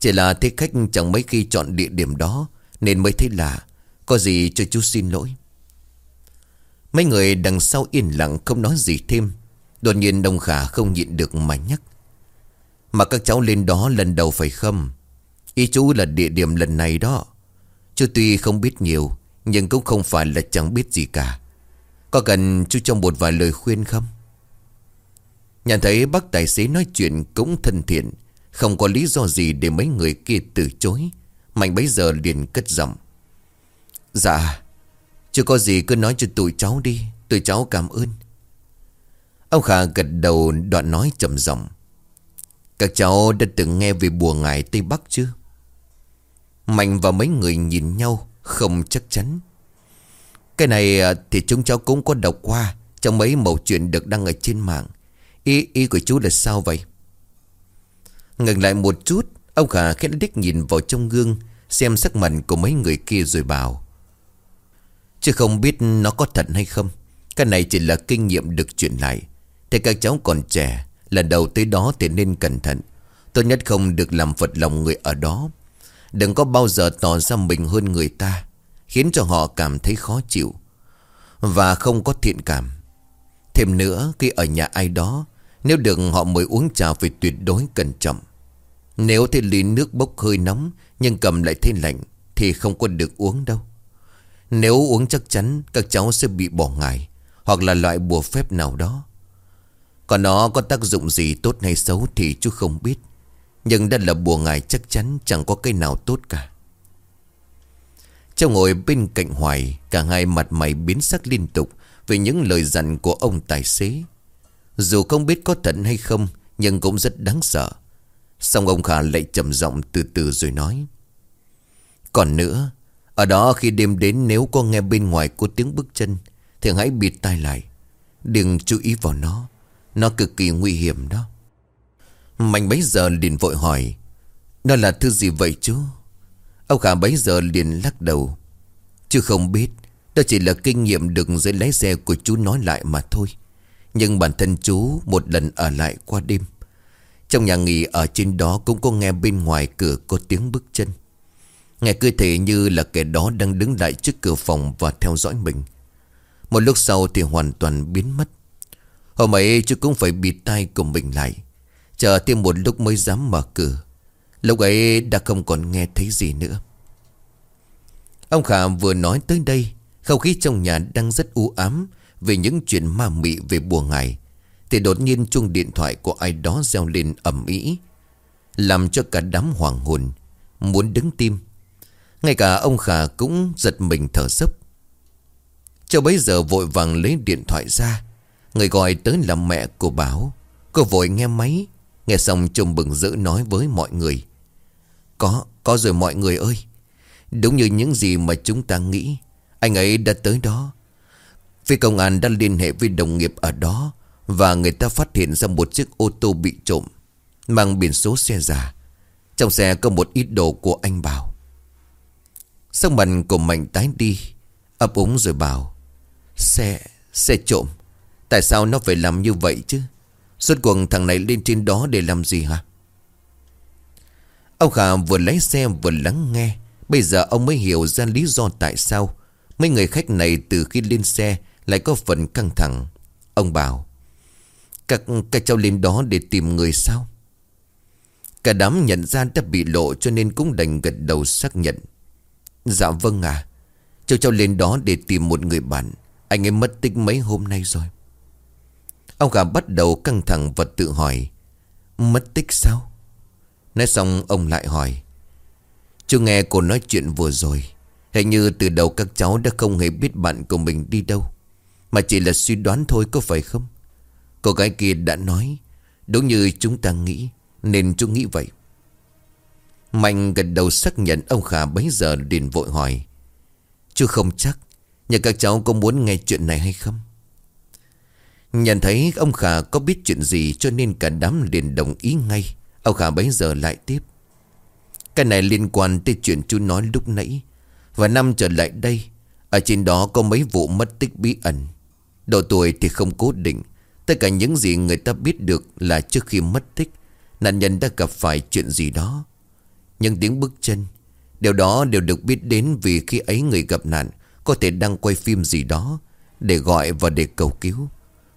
Chỉ là thấy khách chẳng mấy khi chọn địa điểm đó, Nên mới thấy lạ. Có gì cho chú xin lỗi. Mấy người đằng sau yên lặng không nói gì thêm. Đột nhiên Đông Khả không nhịn được mà nhắc. Mà các cháu lên đó lần đầu phải không? Ý chú là địa điểm lần này đó. Chú tuy không biết nhiều, Nhưng cũng không phải là chẳng biết gì cả. Có cần chú cho một vài lời khuyên không? Nhận thấy bác tài xế nói chuyện cũng thân thiện, Không có lý do gì để mấy người kia từ chối. Mạnh bấy giờ liền cất giọng. Dạ Chưa có gì cứ nói cho tụi cháu đi, Tụi cháu cảm ơn. Ông Khả gật đầu đoạn nói trầm giọng. Các cháu đã từng nghe về bùa ngải Tây Bắc chưa? Mạnh và mấy người nhìn nhau, Không chắc chắn. Cái này à, thì chúng cháu cũng có đọc qua, Trong mấy mẫu chuyện được đăng ở trên mạng. Ý ý của chú là sao vậy? Ngừng lại một chút, Ông Khả khẽ đích nhìn vào trong gương, Xem sắc mặt của mấy người kia rồi bảo. Chứ không biết nó có thật hay không, Cái này chỉ là kinh nghiệm được truyền lại. Thế các cháu còn trẻ, Lần đầu tới đó thì nên cẩn thận. Tốt nhất không được làm phật lòng người ở đó. Đừng có bao giờ tỏ ra mình hơn người ta, Khiến cho họ cảm thấy khó chịu Và không có thiện cảm. Thêm nữa, khi ở nhà ai đó, Nếu được họ mới uống trà phải tuyệt đối cẩn trọng. Nếu thấy ly nước bốc hơi nóng Nhưng cầm lại thấy lạnh Thì không có được uống đâu. Nếu uống chắc chắn Các cháu sẽ bị bỏ ngại Hoặc là loại bùa phép nào đó. Còn nó có tác dụng gì tốt hay xấu thì chú không biết. Nhưng đã là bùa ngài chắc chắn chẳng có cây nào tốt cả. Châu ngồi bên cạnh Hoài, Cả hai mặt mày biến sắc liên tục Về những lời dặn của ông tài xế. Dù không biết có thật hay không, Nhưng cũng rất đáng sợ. Xong ông Khả lại trầm giọng từ từ rồi nói. Còn nữa, Ở đó khi đêm đến nếu có nghe bên ngoài có tiếng bước chân, Thì hãy bịt tai lại. Đừng chú ý vào nó. Nó cực kỳ nguy hiểm đó. Mạnh bấy giờ liền vội hỏi đó là thứ gì vậy chú? Ông Khả bấy giờ liền lắc đầu Chứ không biết, Đó chỉ là kinh nghiệm được dưới lái xe của chú nói lại mà thôi. Nhưng bản thân chú một lần ở lại qua đêm, Trong nhà nghỉ ở trên đó cũng có nghe bên ngoài cửa có tiếng bước chân. Nghe cơ thể như là kẻ đó đang đứng lại trước cửa phòng và theo dõi mình. Một lúc sau thì hoàn toàn biến mất. Hôm ấy chú cũng phải bịt tay của mình lại. Chờ thêm một lúc mới dám mở cửa. Lúc ấy đã không còn nghe thấy gì nữa. Ông Khả vừa nói tới đây Không khí trong nhà đang rất u ám Về những chuyện ma mị về bùa ngày, Thì đột nhiên chuông điện thoại của ai đó reo lên ầm ĩ, Làm cho cả đám hoàng hồn Muốn đứng tim. Ngay cả ông Khả cũng giật mình thở sấp Cho bấy giờ vội vàng lấy điện thoại ra Người gọi tới là mẹ của Bảo. Cô vội nghe máy Nghe xong trùm bừng rỡ nói với mọi người. Có, có rồi mọi người ơi. Đúng như những gì mà chúng ta nghĩ Anh ấy đã tới đó. Phía công an đã liên hệ với đồng nghiệp ở đó Và người ta phát hiện ra một chiếc ô tô bị trộm Mang biển số xe giả Trong xe có một ít đồ của anh Bảo. Sắc mặt của Mạnh tái đi ấp úng rồi bảo Xe, xe trộm Tại sao nó phải làm như vậy chứ? Suốt cuộc thằng này lên trên đó để làm gì hả? Ông Khả vừa lái xe vừa lắng nghe. Bây giờ ông mới hiểu ra lý do tại sao Mấy người khách này từ khi lên xe Lại có phần căng thẳng. Ông bảo Các, các cháu lên đó để tìm người sao? Cả đám nhận ra đã bị lộ Cho nên cũng đành gật đầu xác nhận. Dạ vâng à Cháu cháu lên đó để tìm một người bạn. Anh ấy mất tích mấy hôm nay rồi. Ông gà bắt đầu căng thẳng và tự hỏi, Mất tích sao? Nói xong, ông lại hỏi Chú nghe cô nói chuyện vừa rồi. Hình như từ đầu các cháu đã không hề biết bạn của mình đi đâu, Mà chỉ là suy đoán thôi có phải không? Cô gái kia đã nói, Đúng như chúng ta nghĩ, Nên chúng nghĩ vậy. Mạnh gật đầu xác nhận ông Khả bấy giờ liền vội hỏi, Chú không chắc Nhà các cháu có muốn nghe chuyện này hay không? Nhận thấy ông Khả có biết chuyện gì cho nên cả đám liền đồng ý ngay. Ông Khả bấy giờ lại tiếp. Cái này liên quan tới chuyện chú nói lúc nãy. Và năm trở lại đây, ở trên đó có mấy vụ mất tích bí ẩn. Độ tuổi thì không cố định. Tất cả những gì người ta biết được là trước khi mất tích, nạn nhân đã gặp phải chuyện gì đó. Nhưng tiếng bước chân, điều đó đều được biết đến vì khi ấy người gặp nạn có thể đang quay phim gì đó để gọi và để cầu cứu.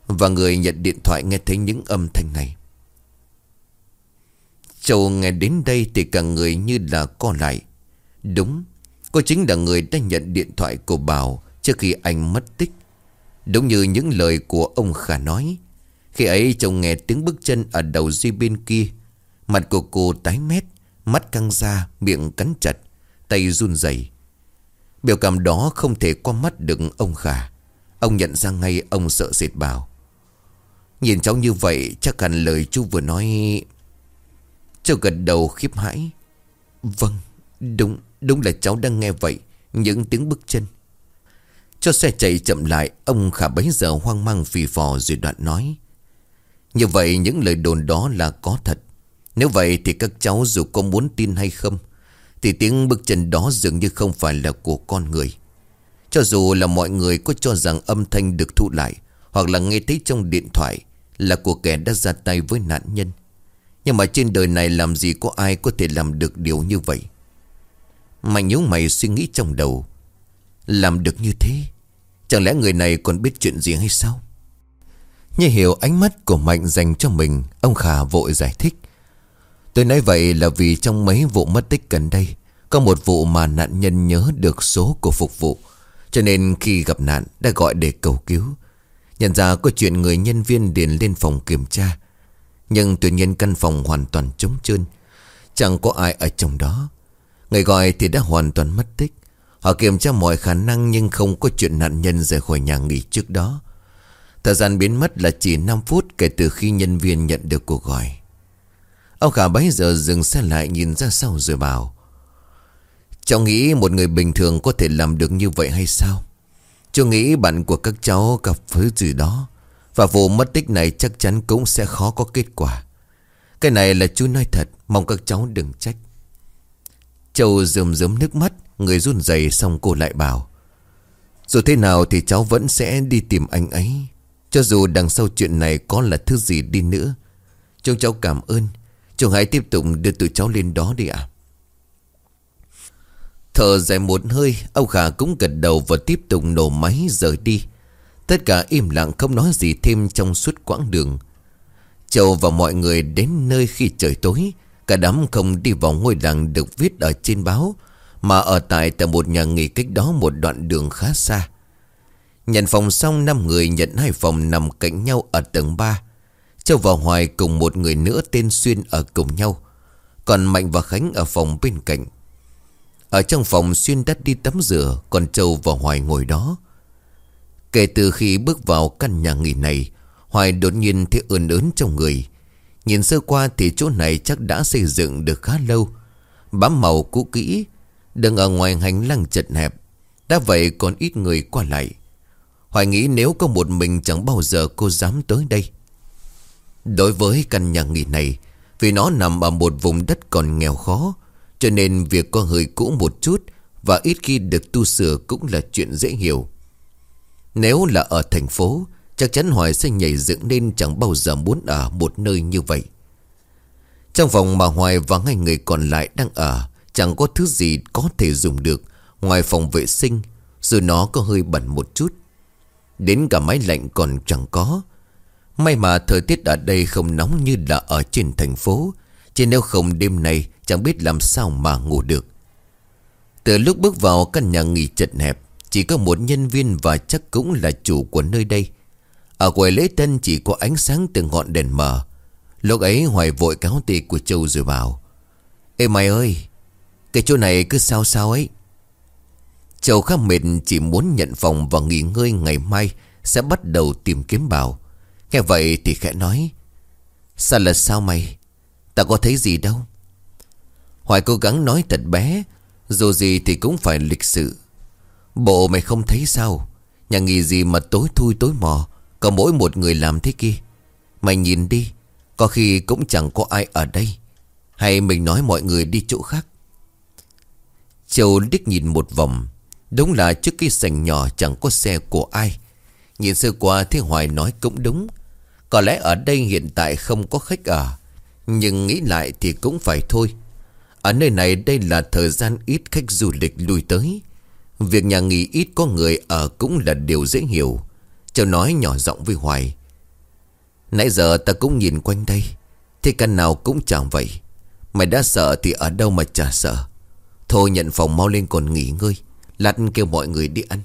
Và người nhận điện thoại nghe thấy những âm thanh này. Châu nghe đến đây thì cả người như là co lại. Đúng Cô chính là người đã nhận điện thoại của Bảo Trước khi anh mất tích. Đúng như những lời của ông Khả nói Khi ấy Châu nghe tiếng bước chân ở đầu duy bên kia. Mặt của cô tái mét Mắt căng ra, miệng cắn chặt Tay run rẩy. Biểu cảm đó không thể qua mắt được ông Khả. Ông nhận ra ngay ông sợ sệt bảo. Nhìn cháu như vậy, chắc hẳn lời chú vừa nói, Cháu gật đầu khiếp hãi. Vâng Đúng Đúng là cháu đang nghe vậy, Những tiếng bước chân. Cho xe chạy chậm lại, Ông khả bấy giờ hoang mang phì phò rồi đoạn nói. Như vậy những lời đồn đó là có thật. Nếu vậy thì các cháu dù có muốn tin hay không, Thì tiếng bước chân đó dường như không phải là của con người. Cho dù là mọi người có cho rằng âm thanh được thu lại, Hoặc là nghe thấy trong điện thoại là của kẻ đã ra tay với nạn nhân. Nhưng mà trên đời này làm gì có ai có thể làm được điều như vậy? Mạnh nhớ mày suy nghĩ trong đầu. Làm được như thế, Chẳng lẽ người này còn biết chuyện gì hay sao? Như hiểu ánh mắt của Mạnh dành cho mình, Ông Khả vội giải thích. Tôi nói vậy là vì trong mấy vụ mất tích gần đây, Có một vụ mà nạn nhân nhớ được số của phục vụ. Cho nên khi gặp nạn, đã gọi để cầu cứu. Nhận ra có chuyện người nhân viên điền lên phòng kiểm tra. Nhưng tuy nhiên căn phòng hoàn toàn trống trơn. Chẳng có ai ở trong đó. Người gọi thì đã hoàn toàn mất tích. Họ kiểm tra mọi khả năng nhưng không có chuyện nạn nhân rời khỏi nhà nghỉ trước đó. Thời gian biến mất là chỉ 5 phút kể từ khi nhân viên nhận được cuộc gọi. Ông Khả bấy giờ dừng xe lại nhìn ra sau rồi bảo, Cháu nghĩ một người bình thường có thể làm được như vậy hay sao? Chú nghĩ bạn của các cháu gặp thứ gì đó Và vụ mất tích này chắc chắn cũng sẽ khó có kết quả. Cái này là chú nói thật, Mong các cháu đừng trách. Châu rơm rớm nước mắt, Người run rẩy xong cô lại bảo, Dù thế nào thì cháu vẫn sẽ đi tìm anh ấy. Cho dù đằng sau chuyện này có là thứ gì đi nữa, Chúng cháu cảm ơn. Chúng hãy tiếp tục đưa tụi cháu lên đó đi ạ. Thở dài một hơi, Ông Khả cũng gật đầu và tiếp tục nổ máy rời đi. Tất cả im lặng không nói gì thêm trong suốt quãng đường. Châu và mọi người đến nơi khi trời tối. Cả đám không đi vào ngôi làng được viết ở trên báo, Mà ở tại tại một nhà nghỉ cách đó một đoạn đường khá xa. Nhận phòng xong, năm người nhận hai phòng nằm cạnh nhau ở tầng 3 Châu và Hoài cùng một người nữa tên Xuyên ở cùng nhau. Còn Mạnh và Khánh ở phòng bên cạnh. Ở trong phòng Xuyên đã đi tắm rửa, Còn Châu và Hoài ngồi đó. Kể từ khi bước vào căn nhà nghỉ này, Hoài đột nhiên thấy ươn ớn trong người. Nhìn sơ qua thì chỗ này chắc đã xây dựng được khá lâu. Bám màu cũ kỹ Đừng ở ngoài hành lang chật hẹp. Đã vậy còn ít người qua lại. Hoài nghĩ nếu có một mình chẳng bao giờ cô dám tới đây. Đối với căn nhà nghỉ này, Vì nó nằm ở một vùng đất còn nghèo khó cho nên việc có hơi cũ một chút Và ít khi được tu sửa cũng là chuyện dễ hiểu. Nếu là ở thành phố, Chắc chắn Hoài sẽ nhảy dựng nên chẳng bao giờ muốn ở một nơi như vậy. Trong phòng mà Hoài và hai người còn lại đang ở, Chẳng có thứ gì có thể dùng được Ngoài phòng vệ sinh dù nó có hơi bẩn một chút. Đến cả máy lạnh còn chẳng có. May mà thời tiết ở đây không nóng như là ở trên thành phố, Chứ nếu không đêm nay chẳng biết làm sao mà ngủ được. Từ lúc bước vào căn nhà nghỉ chật hẹp Chỉ có một nhân viên và chắc cũng là chủ của nơi đây. Ở quầy lễ tân chỉ có ánh sáng từ ngọn đèn mờ. Lúc ấy Hoài vội cáo tì của Châu rồi bảo, Ê mày ơi Cái chỗ này cứ sao sao ấy? Châu khá mệt chỉ muốn nhận phòng và nghỉ ngơi ngày mai Sẽ bắt đầu tìm kiếm bảo. Nghe vậy thì khẽ nói Sao là sao mày? Ta có thấy gì đâu? Hoài cố gắng nói thật bé, Dù gì thì cũng phải lịch sự. Bộ mày không thấy sao? Nhà nghỉ gì mà tối thui tối mò, Có mỗi một người làm thế kia. Mày nhìn đi, Có khi cũng chẳng có ai ở đây. Hay mình nói mọi người đi chỗ khác? Châu đích nhìn một vòng, Đúng là trước cái sảnh nhỏ chẳng có xe của ai. Nhìn sơ qua thế Hoài nói cũng đúng. Có lẽ ở đây hiện tại không có khách ở Nhưng nghĩ lại thì cũng phải thôi. Ở nơi này đây là thời gian ít khách du lịch lui tới. Việc nhà nghỉ ít có người ở cũng là điều dễ hiểu. Châu nói nhỏ giọng với Hoài. Nãy giờ ta cũng nhìn quanh đây Thế căn nào cũng chẳng vậy. Mày đã sợ thì ở đâu mà chả sợ. Thôi nhận phòng mau lên còn nghỉ ngơi, Lát kêu mọi người đi ăn.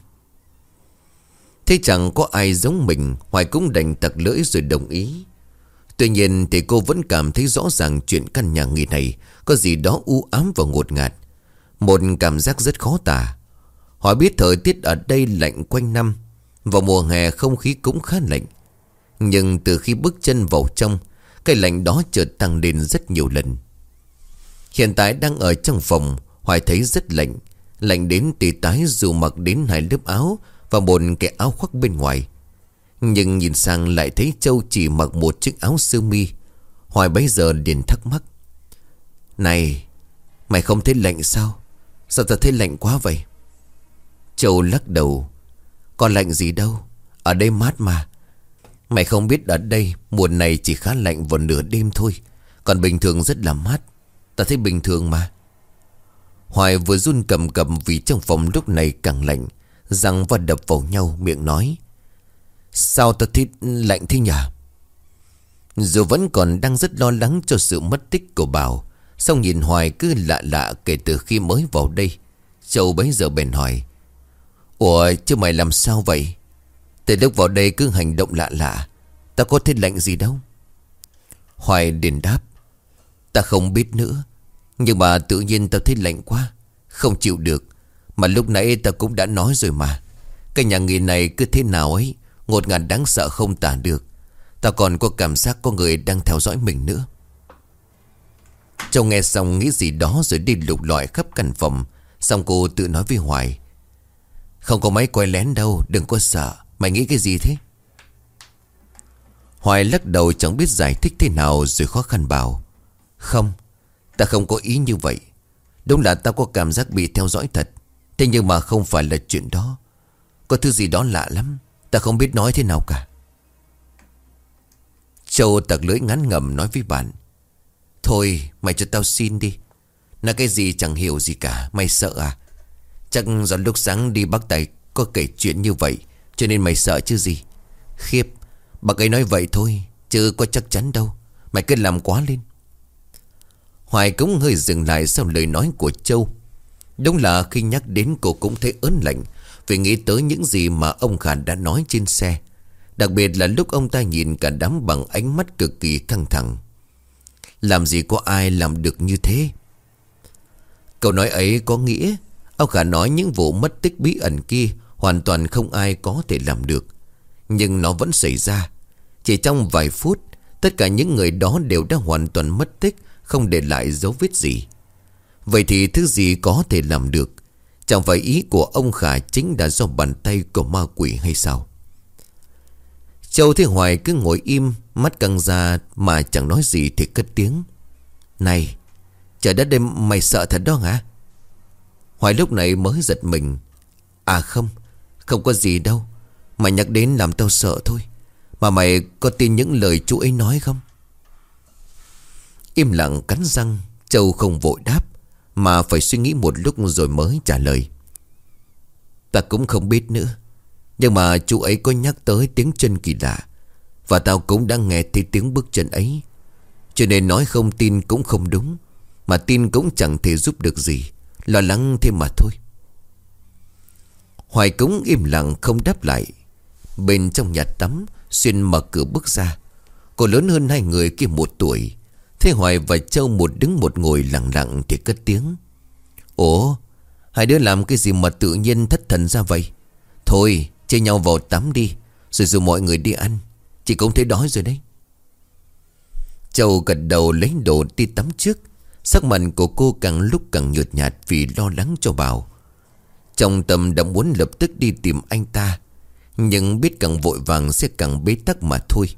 Thế chẳng có ai giống mình, Hoài cũng đành tặc lưỡi rồi đồng ý. Tuy nhiên thì cô vẫn cảm thấy rõ ràng chuyện căn nhà nghỉ này Có gì đó u ám và ngột ngạt. Một cảm giác rất khó tả. Họ biết thời tiết ở đây lạnh quanh năm Vào mùa hè không khí cũng khá lạnh. Nhưng từ khi bước chân vào trong, Cái lạnh đó chợt tăng lên rất nhiều lần. Hiện tại đang ở trong phòng, Hoài thấy rất lạnh. Lạnh đến tì tái dù mặc đến hai lớp áo Và một cái áo khoác bên ngoài. Nhưng nhìn sang lại thấy Châu chỉ mặc một chiếc áo sơ mi. Hoài bấy giờ liền thắc mắc. Này, Mày không thấy lạnh sao? Sao ta thấy lạnh quá vậy? Châu lắc đầu. Còn lạnh gì đâu, Ở đây mát mà. Mày không biết ở đây Mùa này chỉ khá lạnh vào nửa đêm thôi, Còn bình thường rất là mát. Ta thấy bình thường mà. Hoài vừa run cầm cầm vì trong phòng lúc này càng lạnh, Răng và đập vào nhau miệng nói. Sao ta thích lạnh thế nhỉ Dù vẫn còn đang rất lo lắng cho sự mất tích của Bảo Xong nhìn Hoài cứ lạ lạ kể từ khi mới vào đây. Châu bấy giờ bèn hỏi, Ủa, chứ mày làm sao vậy? Từ lúc vào đây cứ hành động lạ lạ Ta có thích lạnh gì đâu. Hoài điền đáp, Ta không biết nữa, nhưng mà tự nhiên tao thấy lạnh quá, Không chịu được. Mà lúc nãy tao cũng đã nói rồi mà, Cái nhà nghỉ này cứ thế nào ấy Ngột ngạt đáng sợ không tả được. Tao còn có cảm giác có người đang theo dõi mình nữa. Châu nghe xong nghĩ gì đó rồi đi lục lọi khắp căn phòng. Xong cô tự nói với Hoài, Không có máy quay lén đâu, Đừng có sợ. Mày nghĩ cái gì thế? Hoài lắc đầu chẳng biết giải thích thế nào Rồi khó khăn bảo, Không, Ta không có ý như vậy. Đúng là ta có cảm giác bị theo dõi thật. Thế nhưng mà không phải là chuyện đó. Có thứ gì đó lạ lắm. Ta không biết nói thế nào cả. Châu tặc lưỡi ngắn ngầm nói với bạn, Thôi, mày cho tao xin đi. Là cái gì chẳng hiểu gì cả, Mày sợ à? Chắc do lúc sáng đi bác Tài Có kể chuyện như vậy, Cho nên mày sợ chứ gì? Khiếp, Bác ấy nói vậy thôi, Chứ có chắc chắn đâu. Mày cứ làm quá lên. Hoài cũng hơi dừng lại sau lời nói của Châu. Đúng là khi nhắc đến cô cũng thấy ớn lạnh vì nghĩ tới những gì mà ông Khả đã nói trên xe. Đặc biệt là lúc ông ta nhìn cả đám bằng ánh mắt cực kỳ căng thẳng. Làm gì có ai làm được như thế? Câu nói ấy có nghĩa, Ông Khả nói những vụ mất tích bí ẩn kia Hoàn toàn không ai có thể làm được. Nhưng nó vẫn xảy ra. Chỉ trong vài phút, Tất cả những người đó đều đã hoàn toàn mất tích, Không để lại dấu vết gì. Vậy thì thứ gì có thể làm được? Chẳng phải ý của ông Khả chính là do bàn tay của ma quỷ hay sao? Châu Thế Hoài cứ ngồi im, Mắt căng ra mà chẳng nói gì thì cất tiếng. Này Trời đất đêm mày sợ thật đó hả? Hoài lúc này mới giật mình. À không Không có gì đâu. Mày nhắc đến làm tao sợ thôi. Mà mày có tin những lời chú ấy nói không? Im lặng cắn răng, Châu không vội đáp. Mà phải suy nghĩ một lúc rồi mới trả lời. Ta cũng không biết nữa, Nhưng mà chú ấy có nhắc tới tiếng chân kỳ lạ, Và tao cũng đang nghe thấy tiếng bước chân ấy. Cho nên nói không tin cũng không đúng, Mà tin cũng chẳng thể giúp được gì, Lo lắng thêm mà thôi. Hoài cúng im lặng không đáp lại. Bên trong nhà tắm, Xuyên mở cửa bước ra. Cô lớn hơn hai người kia một tuổi Thế Hoài và Châu một đứng một ngồi lặng lặng thì cất tiếng. Ủa Hai đứa làm cái gì mà tự nhiên thất thần ra vậy? Thôi Chơi nhau vào tắm đi, Rồi rồi mọi người đi ăn, Chị cũng thấy đói rồi đấy. Châu gật đầu lấy đồ đi tắm trước, Sắc mặt của cô càng lúc càng nhợt nhạt Vì lo lắng cho Bảo. Trong tâm đã muốn lập tức đi tìm anh ta, Nhưng biết càng vội vàng Sẽ càng bế tắc mà thôi.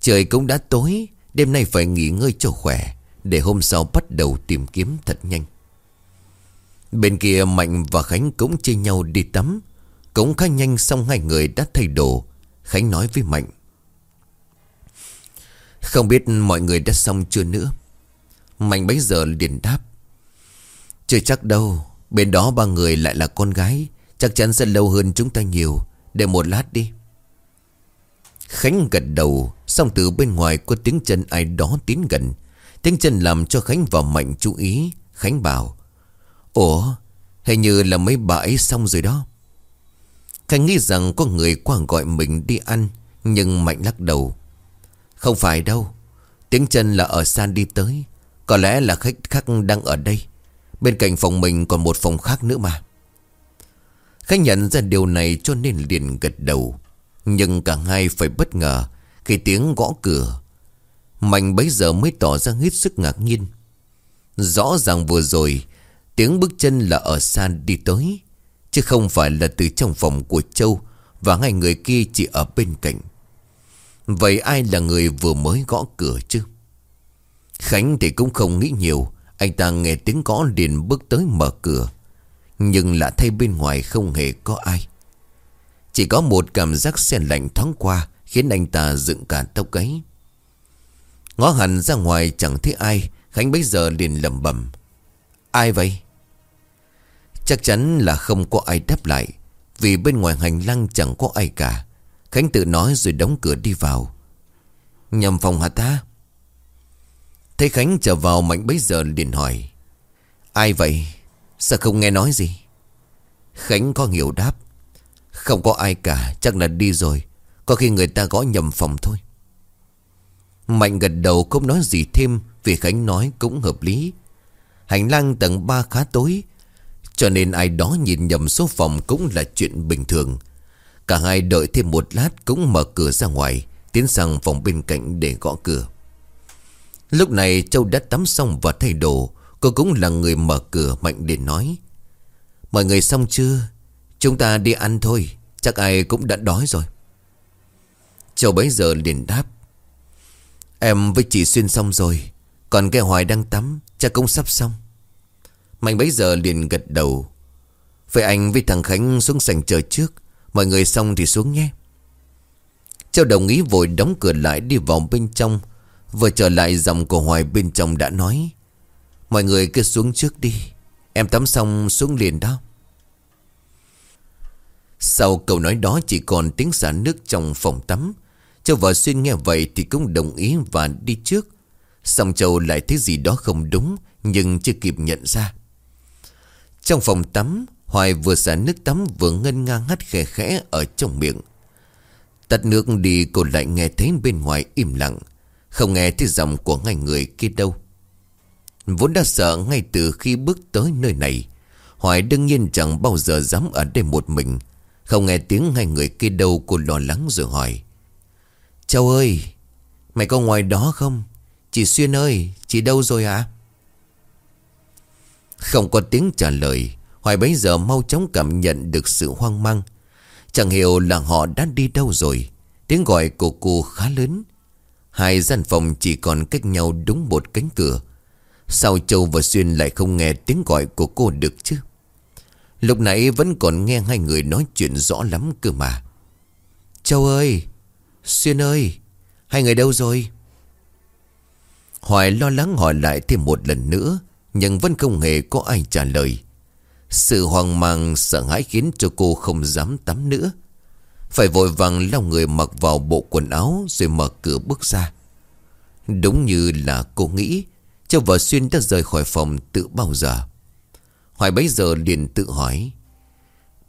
Trời cũng đã tối Đêm nay phải nghỉ ngơi cho khỏe, Để hôm sau bắt đầu tìm kiếm thật nhanh. Bên kia Mạnh và Khánh cũng chia nhau đi tắm. Cũng khá nhanh xong hai người đã thay đồ. Khánh nói với Mạnh. Không biết mọi người đã xong chưa nữa? Mạnh bấy giờ liền đáp. Chưa chắc đâu, Bên đó ba người lại là con gái. Chắc chắn sẽ lâu hơn chúng ta nhiều. Để một lát đi. Khánh gật đầu. Xong từ bên ngoài có tiếng chân ai đó tiến gần. Tiếng chân làm cho Khánh và Mạnh chú ý. Khánh bảo, Ủa, Hình như là mấy bà ấy xong rồi đó. Khánh nghĩ rằng có người qua gọi mình đi ăn, Nhưng Mạnh lắc đầu, Không phải đâu, Tiếng chân là ở xa đi tới. Có lẽ là khách khác đang ở đây. Bên cạnh phòng mình còn một phòng khác nữa mà. Khánh nhận ra điều này cho nên liền gật đầu. Nhưng cả hai phải bất ngờ khi tiếng gõ cửa, Mạnh bấy giờ mới tỏ ra hết sức ngạc nhiên. Rõ ràng vừa rồi, Tiếng bước chân là ở xa đi tới, Chứ không phải là từ trong phòng của Châu Và hai người kia chỉ ở bên cạnh. Vậy ai là người vừa mới gõ cửa chứ? Khánh thì cũng không nghĩ nhiều, Anh ta nghe tiếng gõ liền bước tới mở cửa. Nhưng lạ thay bên ngoài không hề có ai. Chỉ có một cảm giác sen lạnh thoáng qua Khiến anh ta dựng cả tóc gáy. Ngó hẳn ra ngoài chẳng thấy ai Khánh bấy giờ liền lầm bẩm, Ai vậy? Chắc chắn là không có ai đáp lại Vì bên ngoài hành lang chẳng có ai cả. Khánh tự nói rồi đóng cửa đi vào. Nhầm phòng hả ta? Thấy Khánh trở vào mạnh bấy giờ liền hỏi. Ai vậy? Sao không nghe nói gì? Khánh có hiểu đáp. Không có ai cả chắc là đi rồi. Có khi người ta gõ nhầm phòng thôi. Mạnh gật đầu không nói gì thêm Vì Khánh nói cũng hợp lý. Hành lang tầng 3 khá tối, cho nên ai đó nhìn nhầm số phòng cũng là chuyện bình thường. Cả hai đợi thêm một lát cũng mở cửa ra ngoài, Tiến sang phòng bên cạnh để gõ cửa. Lúc này Châu đã tắm xong và thay đồ, Cô cũng là người mở cửa, mạnh để nói, Mọi người xong chưa? Chúng ta đi ăn thôi, Chắc ai cũng đã đói rồi. Châu bấy giờ liền đáp, Em với chị Xuyên xong rồi, Còn cái Hoài đang tắm, Chắc cũng sắp xong. Mạnh bấy giờ liền gật đầu, Vậy anh với thằng Khánh xuống sảnh chờ trước, Mọi người xong thì xuống nhé. Châu đồng ý vội đóng cửa lại đi vào bên trong, Vừa trở lại dòng của Hoài bên trong đã nói, Mọi người cứ xuống trước đi, Em tắm xong xuống liền đó. Sau câu nói đó chỉ còn tiếng xả nước trong phòng tắm Châu vợ xuyên nghe vậy thì cũng đồng ý và đi trước. Xong Châu lại thấy gì đó không đúng, Nhưng chưa kịp nhận ra. Trong phòng tắm, Hoài vừa xả nước tắm vừa ngân nga ngắt khẽ khẽ ở trong miệng. Tắt nước đi, cô lại nghe thấy bên ngoài im lặng. Không nghe thấy giọng của ngay người kia đâu. Vốn đã sợ ngay từ khi bước tới nơi này, Hoài đương nhiên chẳng bao giờ dám ở đây một mình. Không nghe tiếng ngài người kia đâu, Cô lo lắng rồi hỏi. Châu ơi, Mày có ngoài đó không? Chị Xuyên ơi, Chị đâu rồi ạ? Không có tiếng trả lời, Hoài bấy giờ mau chóng cảm nhận được sự hoang mang. Chẳng hiểu là họ đã đi đâu rồi. Tiếng gọi của cô khá lớn. Hai gian phòng chỉ còn cách nhau đúng một cánh cửa. Sao Châu và Xuyên lại không nghe tiếng gọi của cô được chứ? Lúc nãy vẫn còn nghe hai người nói chuyện rõ lắm cơ mà. Châu ơi! Xuyên ơi Hai người đâu rồi? Hoài lo lắng hỏi lại thêm một lần nữa Nhưng vẫn không hề có ai trả lời. Sự hoang mang sợ hãi khiến cho cô không dám tắm nữa. Phải vội vàng lau người mặc vào bộ quần áo Rồi mở cửa bước ra. Đúng như là cô nghĩ Châu và Xuyên đã rời khỏi phòng tự bao giờ? Hoài bấy giờ liền tự hỏi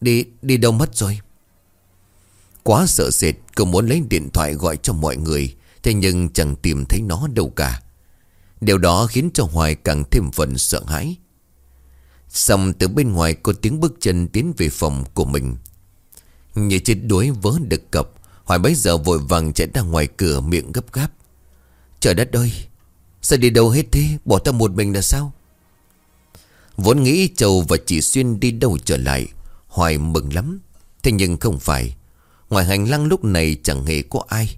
Đi, đi đâu mất rồi? Quá sợ sệt Cô muốn lấy điện thoại gọi cho mọi người. Thế nhưng chẳng tìm thấy nó đâu cả. Điều đó khiến cho Hoài càng thêm phần sợ hãi. Xong từ bên ngoài có tiếng bước chân tiến về phòng của mình. Như chết đuối vớ được cập, Hoài bấy giờ vội vàng chạy ra ngoài cửa miệng gấp gáp. Trời đất ơi, Sao đi đâu hết thế? Bỏ ta một mình là sao? Vốn nghĩ Châu và chị Xuyên đi đâu trở lại, Hoài mừng lắm. Thế nhưng không phải. Ngoài hành lang lúc này chẳng hề có ai.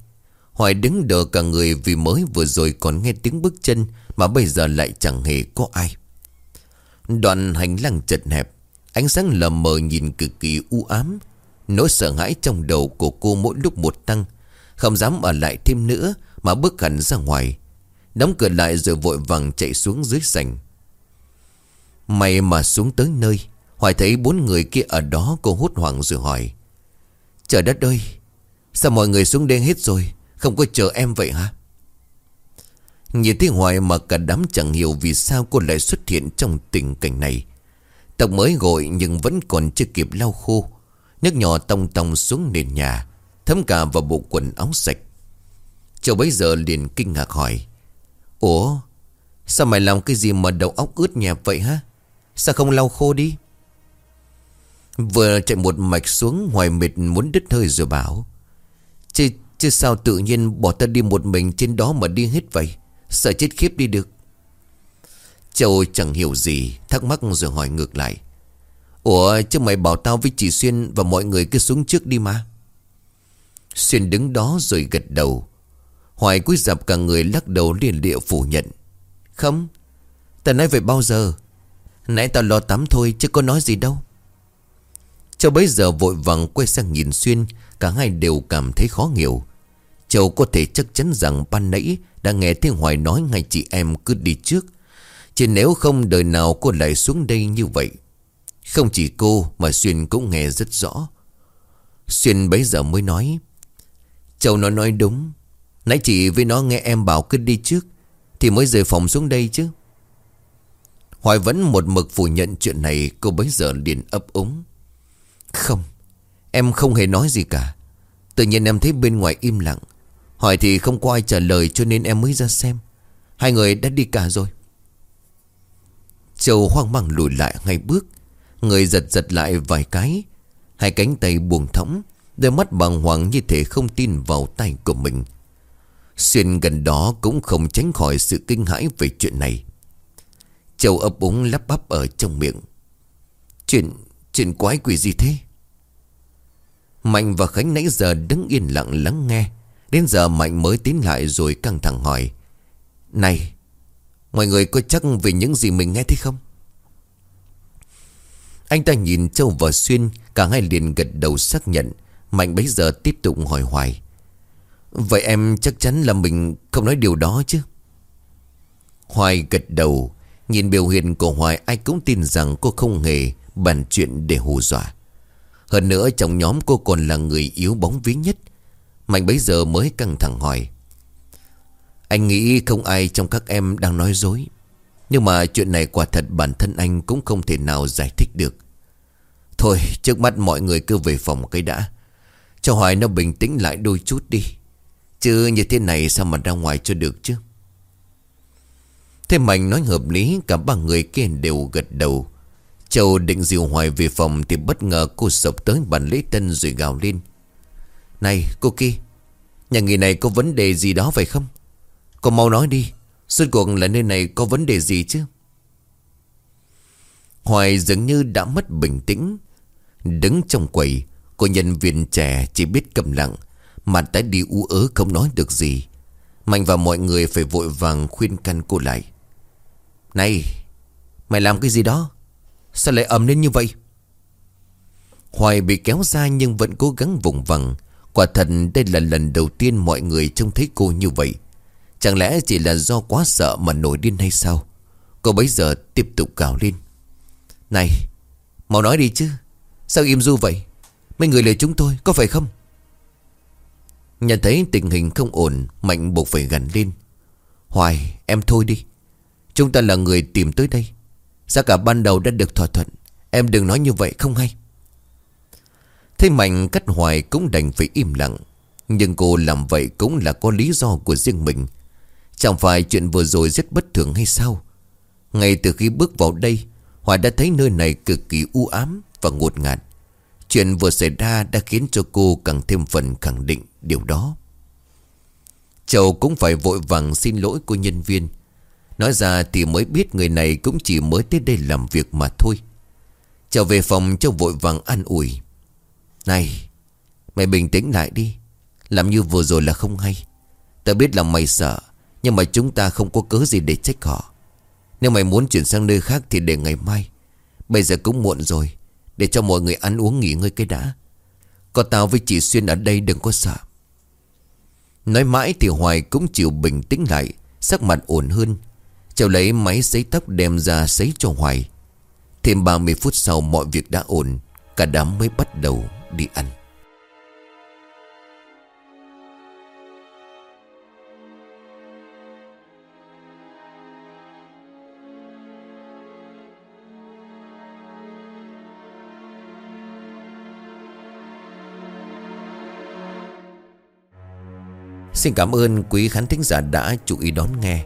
Hoài đứng đờ cả người vì mới vừa rồi còn nghe tiếng bước chân Mà bây giờ lại chẳng hề có ai. Đoạn hành lang chật hẹp, Ánh sáng lờ mờ nhìn cực kỳ u ám. Nỗi sợ hãi trong đầu của cô mỗi lúc một tăng, Không dám ở lại thêm nữa Mà bước hẳn ra ngoài. Đóng cửa lại rồi vội vàng chạy xuống dưới sảnh. May mà xuống tới nơi, Hoài thấy bốn người kia ở đó Cô hốt hoảng rồi hỏi Trời đất ơi, Sao mọi người xuống đây hết rồi, Không có chờ em vậy hả? Nhìn thấy Hoài mà cả đám chẳng hiểu Vì sao cô lại xuất hiện trong tình cảnh này. Tộc mới gội nhưng vẫn còn chưa kịp lau khô. Nước nhỏ tông tông xuống nền nhà, Thấm cả vào bộ quần áo sạch. Châu bấy giờ liền kinh ngạc hỏi, Ủa, Sao mày làm cái gì mà đầu óc ướt nhẹp vậy hả? Sao không lau khô đi? Vừa chạy một mạch xuống Hoài mệt muốn đứt hơi rồi bảo Chứ, chứ sao tự nhiên bỏ ta đi một mình trên đó mà đi hết vậy? Sợ chết khiếp đi được. Châu chẳng hiểu gì Thắc mắc rồi hỏi ngược lại Ủa chứ mày bảo tao với chị Xuyên Và mọi người cứ xuống trước đi mà. Xuyên đứng đó rồi gật đầu. Hoài cúi dập cả người lắc đầu liền địa phủ nhận Không Ta nói vậy bao giờ? Nãy tao lo tắm thôi chứ có nói gì đâu. Châu bấy giờ vội vàng quay sang nhìn Xuyên, Cả hai đều cảm thấy khó hiểu. Châu có thể chắc chắn rằng ban nãy Đã nghe thiên Hoài nói ngay chị em cứ đi trước. Chỉ nếu không đời nào cô lại xuống đây như vậy? Không chỉ cô mà Xuyên cũng nghe rất rõ. Xuyên bấy giờ mới nói Châu nó nói đúng. Nãy chị với nó nghe em bảo cứ đi trước, Thì mới rời phòng xuống đây chứ. Hoài vẫn một mực phủ nhận chuyện này, Cô bấy giờ liền ấp úng. Không Em không hề nói gì cả. Tự nhiên em thấy bên ngoài im lặng. Hỏi thì không có ai trả lời cho nên em mới ra xem. Hai người đã đi cả rồi. Châu hoang mang lùi lại ngay bước. Người giật giật lại vài cái. Hai cánh tay buông thõng. Đôi mắt bàng hoàng như thể không tin vào tay của mình. Xuyên gần đó cũng không tránh khỏi sự kinh hãi về chuyện này. Châu ấp úng lắp bắp ở trong miệng. Chuyện, chuyện quái quỷ gì thế? Mạnh và Khánh nãy giờ đứng yên lặng lắng nghe Đến giờ Mạnh mới tiến lại rồi căng thẳng hỏi, Này, Mọi người có chắc về những gì mình nghe thấy không? Anh ta nhìn Châu và Xuyên, Cả hai liền gật đầu xác nhận Mạnh bấy giờ tiếp tục hỏi hoài, Vậy em chắc chắn là mình không nói điều đó chứ Hoài gật đầu, Nhìn biểu hiện của Hoài ai cũng tin rằng cô không hề bàn chuyện để hù dọa. Hơn nữa trong nhóm cô còn là người yếu bóng vía nhất. Mạnh bấy giờ mới căng thẳng hỏi. Anh nghĩ không ai trong các em đang nói dối. Nhưng mà chuyện này quả thật bản thân anh cũng không thể nào giải thích được. Thôi, trước mắt mọi người cứ về phòng cái đã. Cho Hoài nó bình tĩnh lại đôi chút đi. Chứ như thế này sao mà ra ngoài cho được chứ? Thế Mạnh nói hợp lý, Cả ba người kia đều gật đầu. Châu định dìu Hoài về phòng Thì bất ngờ cô sập tới bàn lễ tân rồi gào lên. Này, cô kia, Nhà nghỉ này có vấn đề gì đó phải không? Cô mau nói đi, Suốt cuộc là nơi này có vấn đề gì chứ? Hoài dường như đã mất bình tĩnh. Đứng trong quầy, Cô nhân viên trẻ chỉ biết cầm lặng, Mặt tái đi ú ớ không nói được gì. Mạnh và mọi người phải vội vàng khuyên can cô lại. Này, Mày làm cái gì đó? Sao lại ầm lên như vậy? Hoài bị kéo ra nhưng vẫn cố gắng vùng vằng. Quả thật đây là lần đầu tiên mọi người trông thấy cô như vậy. Chẳng lẽ chỉ là do quá sợ mà nổi điên hay sao? Cô bấy giờ tiếp tục cào lên. Này, Mau nói đi chứ. Sao im du vậy? Mấy người lời chúng tôi, có phải không? Nhận thấy tình hình không ổn, Mạnh buộc phải gần lên. Hoài, em thôi đi. Chúng ta là người tìm tới đây. Giá cả ban đầu đã được thỏa thuận. Em đừng nói như vậy, không hay. Thế Mạnh cắt Hoài cũng đành phải im lặng. Nhưng cô làm vậy cũng là có lý do của riêng mình. Chẳng phải chuyện vừa rồi rất bất thường hay sao? Ngay từ khi bước vào đây Hoài đã thấy nơi này cực kỳ u ám và ngột ngạt. Chuyện vừa xảy ra đã khiến cho cô càng thêm phần khẳng định điều đó. Châu cũng phải vội vàng xin lỗi cô nhân viên. Nói ra thì mới biết người này cũng chỉ mới tới đây làm việc mà thôi. Trở về phòng Châu vội vàng an ủi. Này, mày bình tĩnh lại đi. Làm như vừa rồi là không hay. tao biết là mày sợ, nhưng mà chúng ta không có cớ gì để trách họ. Nếu mày muốn chuyển sang nơi khác thì để ngày mai. Bây giờ cũng muộn rồi. Để cho mọi người ăn uống nghỉ ngơi cái đã Có tao với chị Xuyên ở đây đừng có sợ Nói mãi thì Hoài cũng chịu bình tĩnh lại Sắc mặt ổn hơn Cháu lấy máy sấy tóc đem ra sấy cho Hoài. Thêm 30 phút sau mọi việc đã ổn, Cả đám mới bắt đầu đi ăn. Xin cảm ơn quý khán thính giả đã chú ý đón nghe.